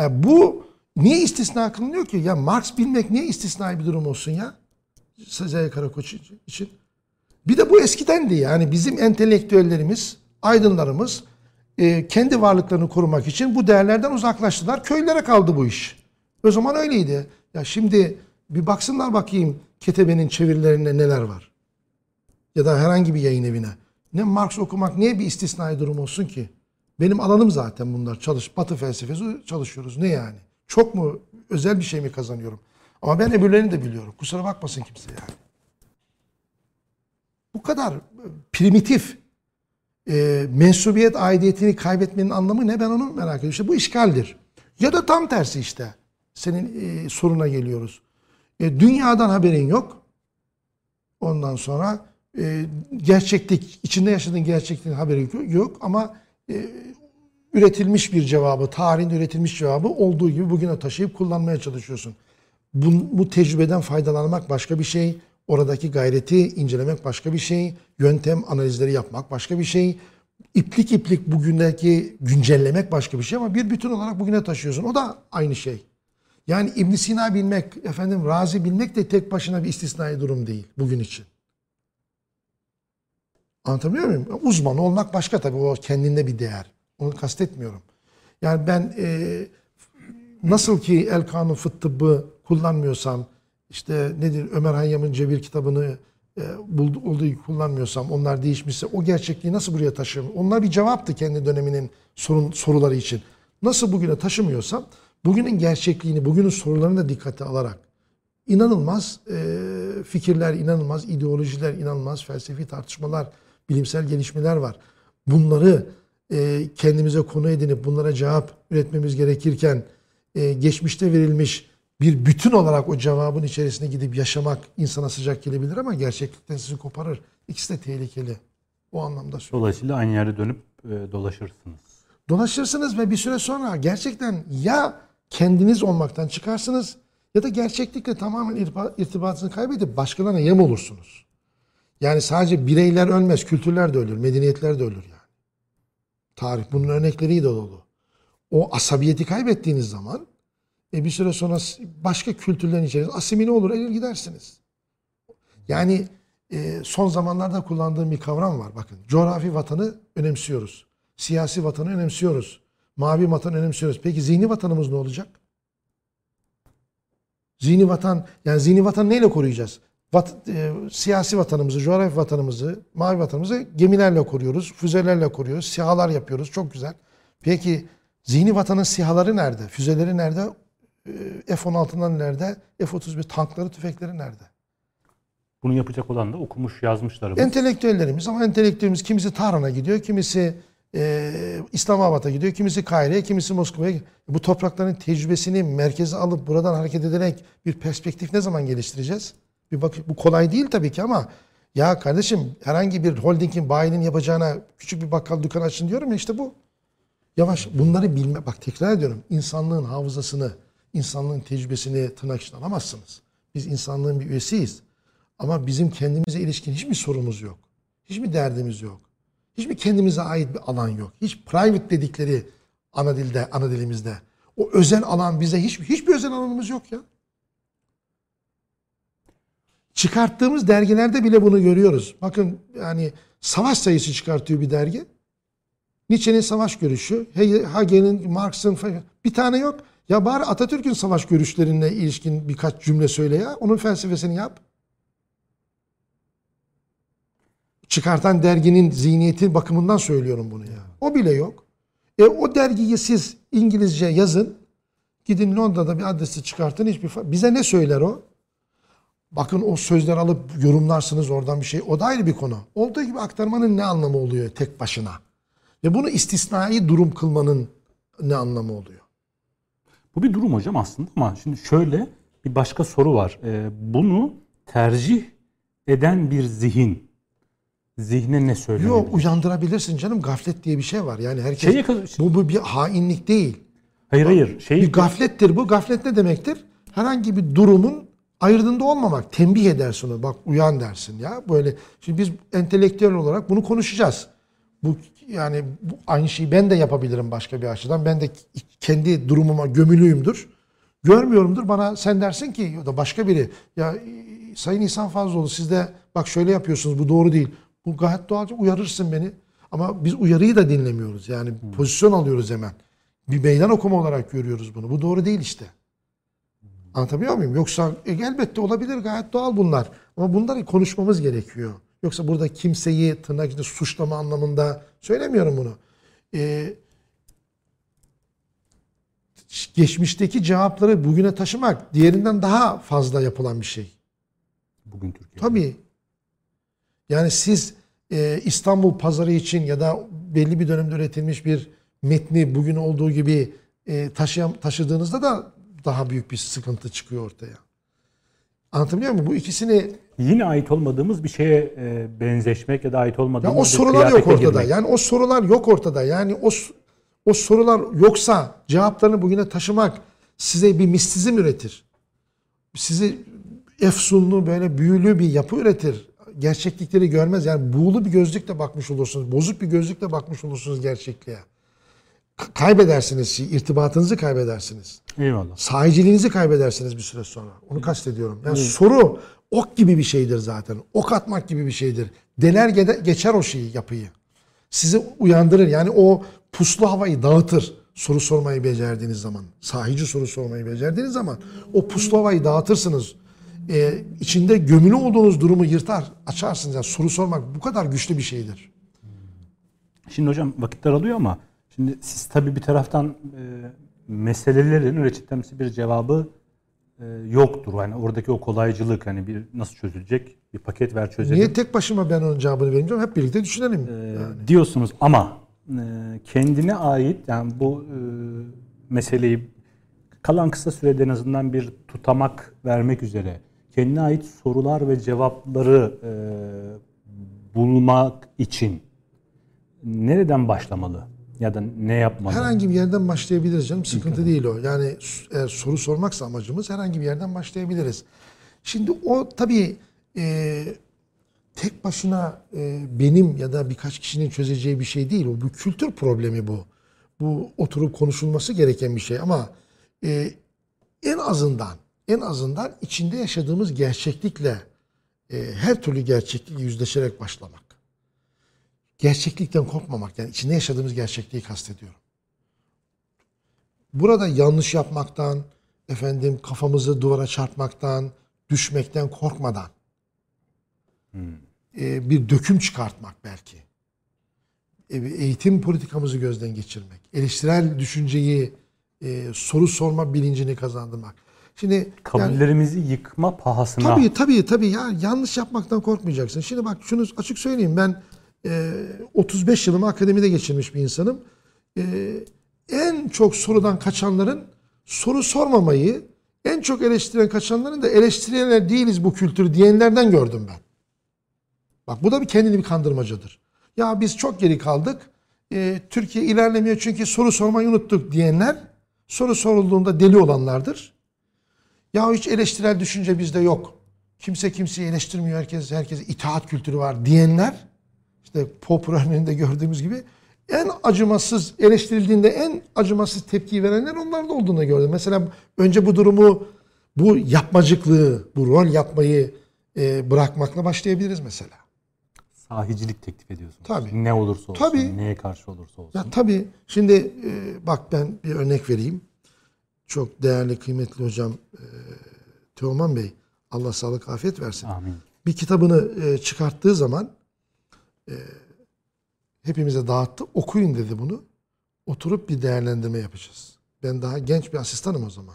E, bu niye istisna kılınıyor ki? Ya Marx bilmek niye istisnai bir durum olsun ya? Sezai Karakoç için. Bir de bu eskidendi yani bizim entelektüellerimiz, aydınlarımız e, kendi varlıklarını korumak için bu değerlerden uzaklaştılar. Köylere kaldı bu iş. O zaman öyleydi. Ya şimdi bir baksınlar bakayım Ketebe'nin çevirilerinde neler var. Ya da herhangi bir yayın evine. Ne Marx okumak niye bir istisnai durum olsun ki? Benim alanım zaten bunlar. Çalış, Batı felsefesi çalışıyoruz. Ne yani? Çok mu özel bir şey mi kazanıyorum? Ama ben öbürlerini de biliyorum. Kusura bakmasın kimse yani. Bu kadar primitif e, mensubiyet aidiyetini kaybetmenin anlamı ne? Ben onu merak ediyorum. İşte bu işgaldir. Ya da tam tersi işte. Senin e, soruna geliyoruz. E, dünyadan haberin yok. Ondan sonra e, gerçeklik, içinde yaşadığın gerçekliğin haberi yok, ama e, üretilmiş bir cevabı, tarihin üretilmiş cevabı olduğu gibi bugüne taşıyıp kullanmaya çalışıyorsun. Bu, bu tecrübeden faydalanmak başka bir şey. Oradaki gayreti incelemek başka bir şey. Yöntem analizleri yapmak başka bir şey. İplik iplik bugündeki güncellemek başka bir şey ama bir bütün olarak bugüne taşıyorsun. O da aynı şey. Yani ibn Sina bilmek, efendim Razi bilmek de tek başına bir istisnai durum değil bugün için. Anlatabiliyor muyum? Uzman olmak başka tabii. O kendinde bir değer. Onu kastetmiyorum. Yani ben e, nasıl ki El Kanun Fıt Tıbbı kullanmıyorsam, işte nedir Ömer Hayyam'ın Cebir kitabını e, buldu, olduğu kullanmıyorsam, onlar değişmişse o gerçekliği nasıl buraya taşıyorum? Onlar bir cevaptı kendi döneminin sorun, soruları için. Nasıl bugüne taşımıyorsam, bugünün gerçekliğini, bugünün sorularını da dikkate alarak inanılmaz e, fikirler, inanılmaz ideolojiler, inanılmaz felsefi tartışmalar, bilimsel gelişmeler var. Bunları e, kendimize konu edinip bunlara cevap üretmemiz gerekirken e, geçmişte verilmiş bir bütün olarak o cevabın içerisine gidip yaşamak insana sıcak gelebilir ama gerçeklikten sizi koparır. İkisi de tehlikeli. O anlamda söylüyorum. Dolayısıyla aynı yere dönüp e, dolaşırsınız. Dolaşırsınız ve bir süre sonra gerçekten ya kendiniz olmaktan çıkarsınız ya da gerçeklikle tamamen irtiba- irtibatını kaybedip başkalarına yem olursunuz. Yani sadece bireyler ölmez, kültürler de ölür, medeniyetler de ölür yani. Tarih bunun örnekleriyle dolu. O asabiyeti kaybettiğiniz zaman e bir süre sonra başka kültürlerin içerisinde asimile olur, erir gidersiniz. Yani e, son zamanlarda kullandığım bir kavram var. Bakın coğrafi vatanı önemsiyoruz. Siyasi vatanı önemsiyoruz. Mavi vatanı önemsiyoruz. Peki zihni vatanımız ne olacak? Zihni vatan, yani zihni vatan neyle koruyacağız? Vat, e, siyasi vatanımızı, coğrafi vatanımızı, mavi vatanımızı gemilerle koruyoruz, füzelerle koruyoruz, sihalar yapıyoruz. Çok güzel. Peki zihni vatanın sihaları nerede? Füzeleri nerede? E, F-16'dan nerede? F-31 tankları, tüfekleri nerede? Bunu yapacak olan da okumuş yazmışlarımız. Entelektüellerimiz ama entelektüelimiz kimisi Tahran'a gidiyor, kimisi e, İslamabad'a gidiyor, kimisi Kahire'ye, kimisi Moskova'ya. Bu toprakların tecrübesini merkeze alıp buradan hareket ederek bir perspektif ne zaman geliştireceğiz? Bir bak bu kolay değil tabii ki ama ya kardeşim herhangi bir holdingin bayinin yapacağına küçük bir bakkal dükkanı açın diyorum ya işte bu. Yavaş bunları bilme bak tekrar ediyorum insanlığın hafızasını, insanlığın tecrübesini tırnak içine alamazsınız. Biz insanlığın bir üyesiyiz. Ama bizim kendimize ilişkin hiçbir sorumuz yok. Hiçbir derdimiz yok. Hiçbir kendimize ait bir alan yok. Hiç private dedikleri ana dilde, ana dilimizde. O özel alan bize hiç, hiçbir özel alanımız yok ya. Çıkarttığımız dergilerde bile bunu görüyoruz. Bakın yani savaş sayısı çıkartıyor bir dergi. Nietzsche'nin savaş görüşü, Hegel'in, Marx'ın bir tane yok. Ya bari Atatürk'ün savaş görüşlerine ilişkin birkaç cümle söyle ya. Onun felsefesini yap. Çıkartan derginin zihniyeti bakımından söylüyorum bunu ya. O bile yok. E o dergiyi siz İngilizce yazın. Gidin Londra'da bir adresi çıkartın. Hiçbir bize ne söyler o? Bakın o sözler alıp yorumlarsınız oradan bir şey. O da ayrı bir konu. Olduğu gibi aktarmanın ne anlamı oluyor tek başına? Ve bunu istisnai durum kılmanın ne anlamı oluyor? Bu bir durum hocam aslında ama şimdi şöyle bir başka soru var. Ee, bunu tercih eden bir zihin zihne ne söylenebilir? Yok uyandırabilirsin canım. Gaflet diye bir şey var. Yani herkes kadar- bu, bu bir hainlik değil. Hayır hayır. Şey, Bir gaflettir bu. Gaflet ne demektir? Herhangi bir durumun ayırdığında olmamak. Tembih edersin onu. Bak uyan dersin ya. Böyle. Şimdi biz entelektüel olarak bunu konuşacağız. Bu yani bu, aynı şeyi ben de yapabilirim başka bir açıdan. Ben de kendi durumuma gömülüyümdür. görmüyorumdur. Bana sen dersin ki ya da başka biri ya Sayın İhsan Fazlıoğlu siz de bak şöyle yapıyorsunuz bu doğru değil. Bu gayet doğalca uyarırsın beni. Ama biz uyarıyı da dinlemiyoruz. Yani pozisyon alıyoruz hemen. Bir meydan okuma olarak görüyoruz bunu. Bu doğru değil işte. Anlatabiliyor muyum? Yoksa e, elbette olabilir gayet doğal bunlar. Ama bunları konuşmamız gerekiyor. Yoksa burada kimseyi tırnak içinde suçlama anlamında söylemiyorum bunu. Ee, geçmişteki cevapları bugüne taşımak diğerinden daha fazla yapılan bir şey. Bugün Türkiye'de. Tabii. Yani siz e, İstanbul pazarı için ya da belli bir dönemde üretilmiş bir metni bugün olduğu gibi e, taşıyan, taşıdığınızda da daha büyük bir sıkıntı çıkıyor ortaya. Anlatabiliyor muyum? Bu ikisini Yine ait olmadığımız bir şeye e, benzeşmek ya da ait ya olmadığımız o bir sorular yok ortada. girmek. Yani o sorular yok ortada. Yani o o sorular yoksa cevaplarını bugüne taşımak size bir mistizm üretir. Sizi efsunlu böyle büyülü bir yapı üretir. Gerçeklikleri görmez. Yani buğulu bir gözlükle bakmış olursunuz. Bozuk bir gözlükle bakmış olursunuz gerçekliğe. Kaybedersiniz. irtibatınızı kaybedersiniz. Eyvallah. Sahiciliğinizi kaybedersiniz bir süre sonra. Onu kastediyorum. Yani soru ok gibi bir şeydir zaten. Ok atmak gibi bir şeydir. Gede- geçer o şeyi, yapıyı. Sizi uyandırır. Yani o puslu havayı dağıtır. Soru sormayı becerdiğiniz zaman. Sahici soru sormayı becerdiğiniz zaman o puslu havayı dağıtırsınız. Ee, içinde gömülü olduğunuz durumu yırtar, açarsınız. Yani soru sormak bu kadar güçlü bir şeydir. Şimdi hocam vakit daralıyor ama şimdi siz tabii bir taraftan e, meselelerin reçetemsi bir cevabı e, yoktur. Yani oradaki o kolaycılık hani bir nasıl çözülecek bir paket ver çözelim Niye tek başıma ben onun cevabını vereyim canım? Hep birlikte düşünelim. e, diyorsunuz ama e, kendine ait yani bu e, meseleyi kalan kısa sürede en azından bir tutamak vermek üzere kendine ait sorular ve cevapları e, bulmak için nereden başlamalı ya da ne yapmalı? Herhangi bir yerden başlayabiliriz canım. Sıkıntı değil o. Yani eğer soru sormaksa amacımız herhangi bir yerden başlayabiliriz. Şimdi o tabii e, tek başına e, benim ya da birkaç kişinin çözeceği bir şey değil. O bir kültür problemi bu. Bu oturup konuşulması gereken bir şey ama e, en azından en azından içinde yaşadığımız gerçeklikle e, her türlü gerçeklikle yüzleşerek başlamak. Gerçeklikten korkmamak yani içinde yaşadığımız gerçekliği kastediyorum. Burada yanlış yapmaktan, efendim kafamızı duvara çarpmaktan, düşmekten korkmadan e, bir döküm çıkartmak belki. E, eğitim politikamızı gözden geçirmek, eleştirel düşünceyi, e, soru sorma bilincini kazandırmak. Şimdi yani- Kabullerimizi yıkma pahasına. Tabii tabii tabii ya yanlış yapmaktan korkmayacaksın. Şimdi bak şunu açık söyleyeyim ben e, 35 yılımı akademide geçirmiş bir insanım. E, en çok sorudan kaçanların soru sormamayı, en çok eleştiren kaçanların da eleştirenler değiliz bu kültürü diyenlerden gördüm ben. Bak bu da bir kendini bir kandırmacadır. Ya biz çok geri kaldık. e, Türkiye ilerlemiyor çünkü soru sormayı unuttuk diyenler soru sorulduğunda deli olanlardır. Ya hiç eleştirel düşünce bizde yok. Kimse kimseyi eleştirmiyor. Herkes herkese itaat kültürü var diyenler işte Pop örneğinde gördüğümüz gibi en acımasız eleştirildiğinde en acımasız tepkiyi verenler onlarda olduğunu gördüm. Mesela önce bu durumu bu yapmacıklığı, bu rol yapmayı e, bırakmakla başlayabiliriz mesela. Sahicilik teklif ediyorsunuz. Tabii. Ne olursa olsun, Tabii. neye karşı olursa olsun. Ya tabii şimdi e, bak ben bir örnek vereyim. Çok değerli kıymetli hocam e, Teoman Bey Allah sağlık afiyet versin. Amin. bir kitabını e, çıkarttığı zaman e, hepimize dağıttı. Okuyun dedi bunu. Oturup bir değerlendirme yapacağız. Ben daha genç bir asistanım o zaman.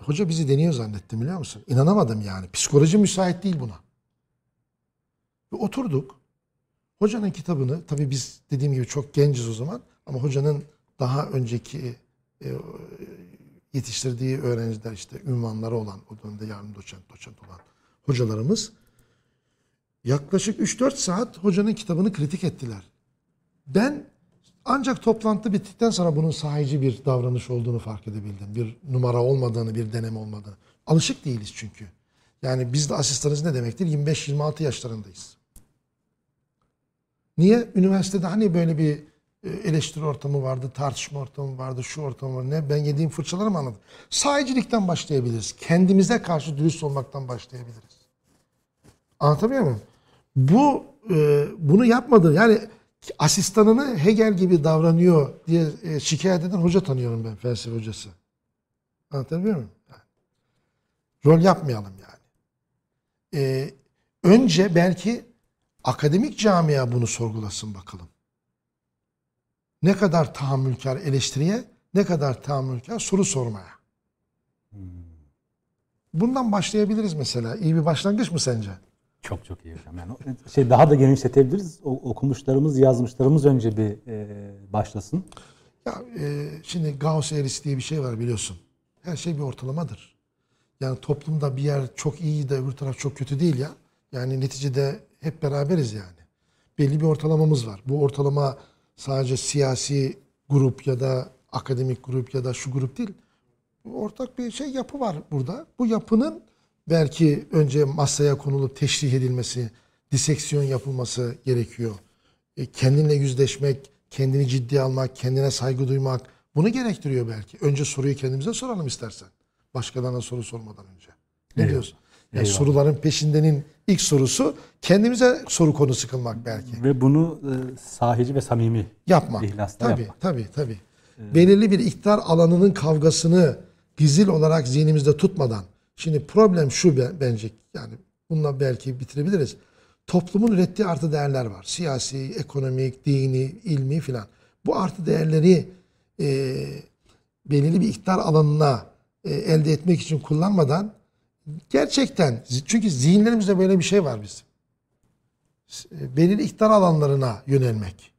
Hoca bizi deniyor zannettim biliyor musun? İnanamadım yani. Psikoloji müsait değil buna. Ve oturduk. Hocanın kitabını, tabii biz dediğim gibi çok genciz o zaman ama hocanın daha önceki e, yetiştirdiği öğrenciler işte ünvanları olan, o dönemde yardım doçent, doçent olan hocalarımız yaklaşık 3-4 saat hocanın kitabını kritik ettiler. Ben ancak toplantı bittikten sonra bunun sahici bir davranış olduğunu fark edebildim. Bir numara olmadığını, bir deneme olmadığını. Alışık değiliz çünkü. Yani biz de asistanız ne demektir? 25-26 yaşlarındayız. Niye? Üniversitede hani böyle bir eleştiri ortamı vardı, tartışma ortamı vardı, şu ortam var. Ne ben yediğim fırçaları mı anladım? Sahicilikten başlayabiliriz. Kendimize karşı dürüst olmaktan başlayabiliriz. Anlatabiliyor muyum? Bu e, bunu yapmadı. Yani asistanını Hegel gibi davranıyor diye e, şikayet eden hoca tanıyorum ben felsefe hocası. Anlatabiliyor muyum? Yani. Rol yapmayalım yani. E, önce belki akademik camia bunu sorgulasın bakalım. Ne kadar tahammülkar eleştiriye, ne kadar tahammülkar soru sormaya. Bundan başlayabiliriz mesela. İyi bir başlangıç mı sence? Çok çok iyi hocam. Yani şey daha da genişletebiliriz. O, okumuşlarımız, yazmışlarımız önce bir e, başlasın. Ya e, şimdi Gauss eğrisi diye bir şey var biliyorsun. Her şey bir ortalamadır. Yani toplumda bir yer çok iyi de öbür taraf çok kötü değil ya. Yani neticede hep beraberiz yani. Belli bir ortalamamız var. Bu ortalama sadece siyasi grup ya da akademik grup ya da şu grup değil. Ortak bir şey yapı var burada. Bu yapının belki önce masaya konulup teşrih edilmesi, diseksiyon yapılması gerekiyor. E, kendinle yüzleşmek, kendini ciddiye almak, kendine saygı duymak bunu gerektiriyor belki. Önce soruyu kendimize soralım istersen. Başkalarına soru sormadan önce. Ne Eyvallah. diyorsun? Yani Eyvallah. soruların peşindenin ilk sorusu kendimize soru konusu kılmak belki. Ve bunu e, sahici ve samimi Yapmak. İhlasla tabii, yapmak. tabii, tabii. Belirli bir iktidar alanının kavgasını gizil olarak zihnimizde tutmadan. Şimdi problem şu be- bence yani bununla belki bitirebiliriz. Toplumun ürettiği artı değerler var. Siyasi, ekonomik, dini, ilmi filan. Bu artı değerleri e, belirli bir iktidar alanına e, elde etmek için kullanmadan gerçekten çünkü zihinlerimizde böyle bir şey var bizim. E, belirli iktidar alanlarına yönelmek.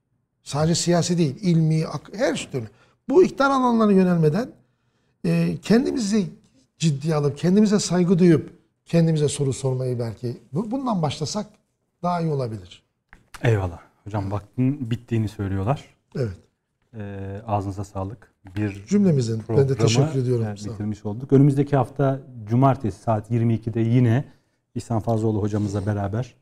Sadece siyasi değil, ilmi, her türlü. Bu iktidar alanlarına yönelmeden e, kendimizi ciddiye alıp, kendimize saygı duyup, kendimize soru sormayı belki bu- bundan başlasak daha iyi olabilir. Eyvallah. Hocam vaktin bittiğini söylüyorlar. Evet. E, ağzınıza sağlık. Bir Cümlemizin. Ben de teşekkür ediyorum. bitirmiş olduk. Önümüzdeki hafta cumartesi saat 22'de yine İhsan Fazlıoğlu hocamızla beraber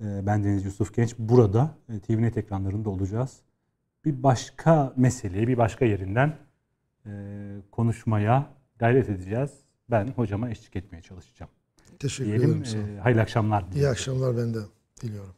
e, ben Deniz Yusuf Genç burada e, TVNet ekranlarında olacağız. Bir başka meseleye, bir başka yerinden e, konuşmaya gayret edeceğiz. Ben hocama eşlik etmeye çalışacağım. Teşekkür Diyelim. ederim. Hayırlı akşamlar. İyi diliyorum. akşamlar ben de diliyorum.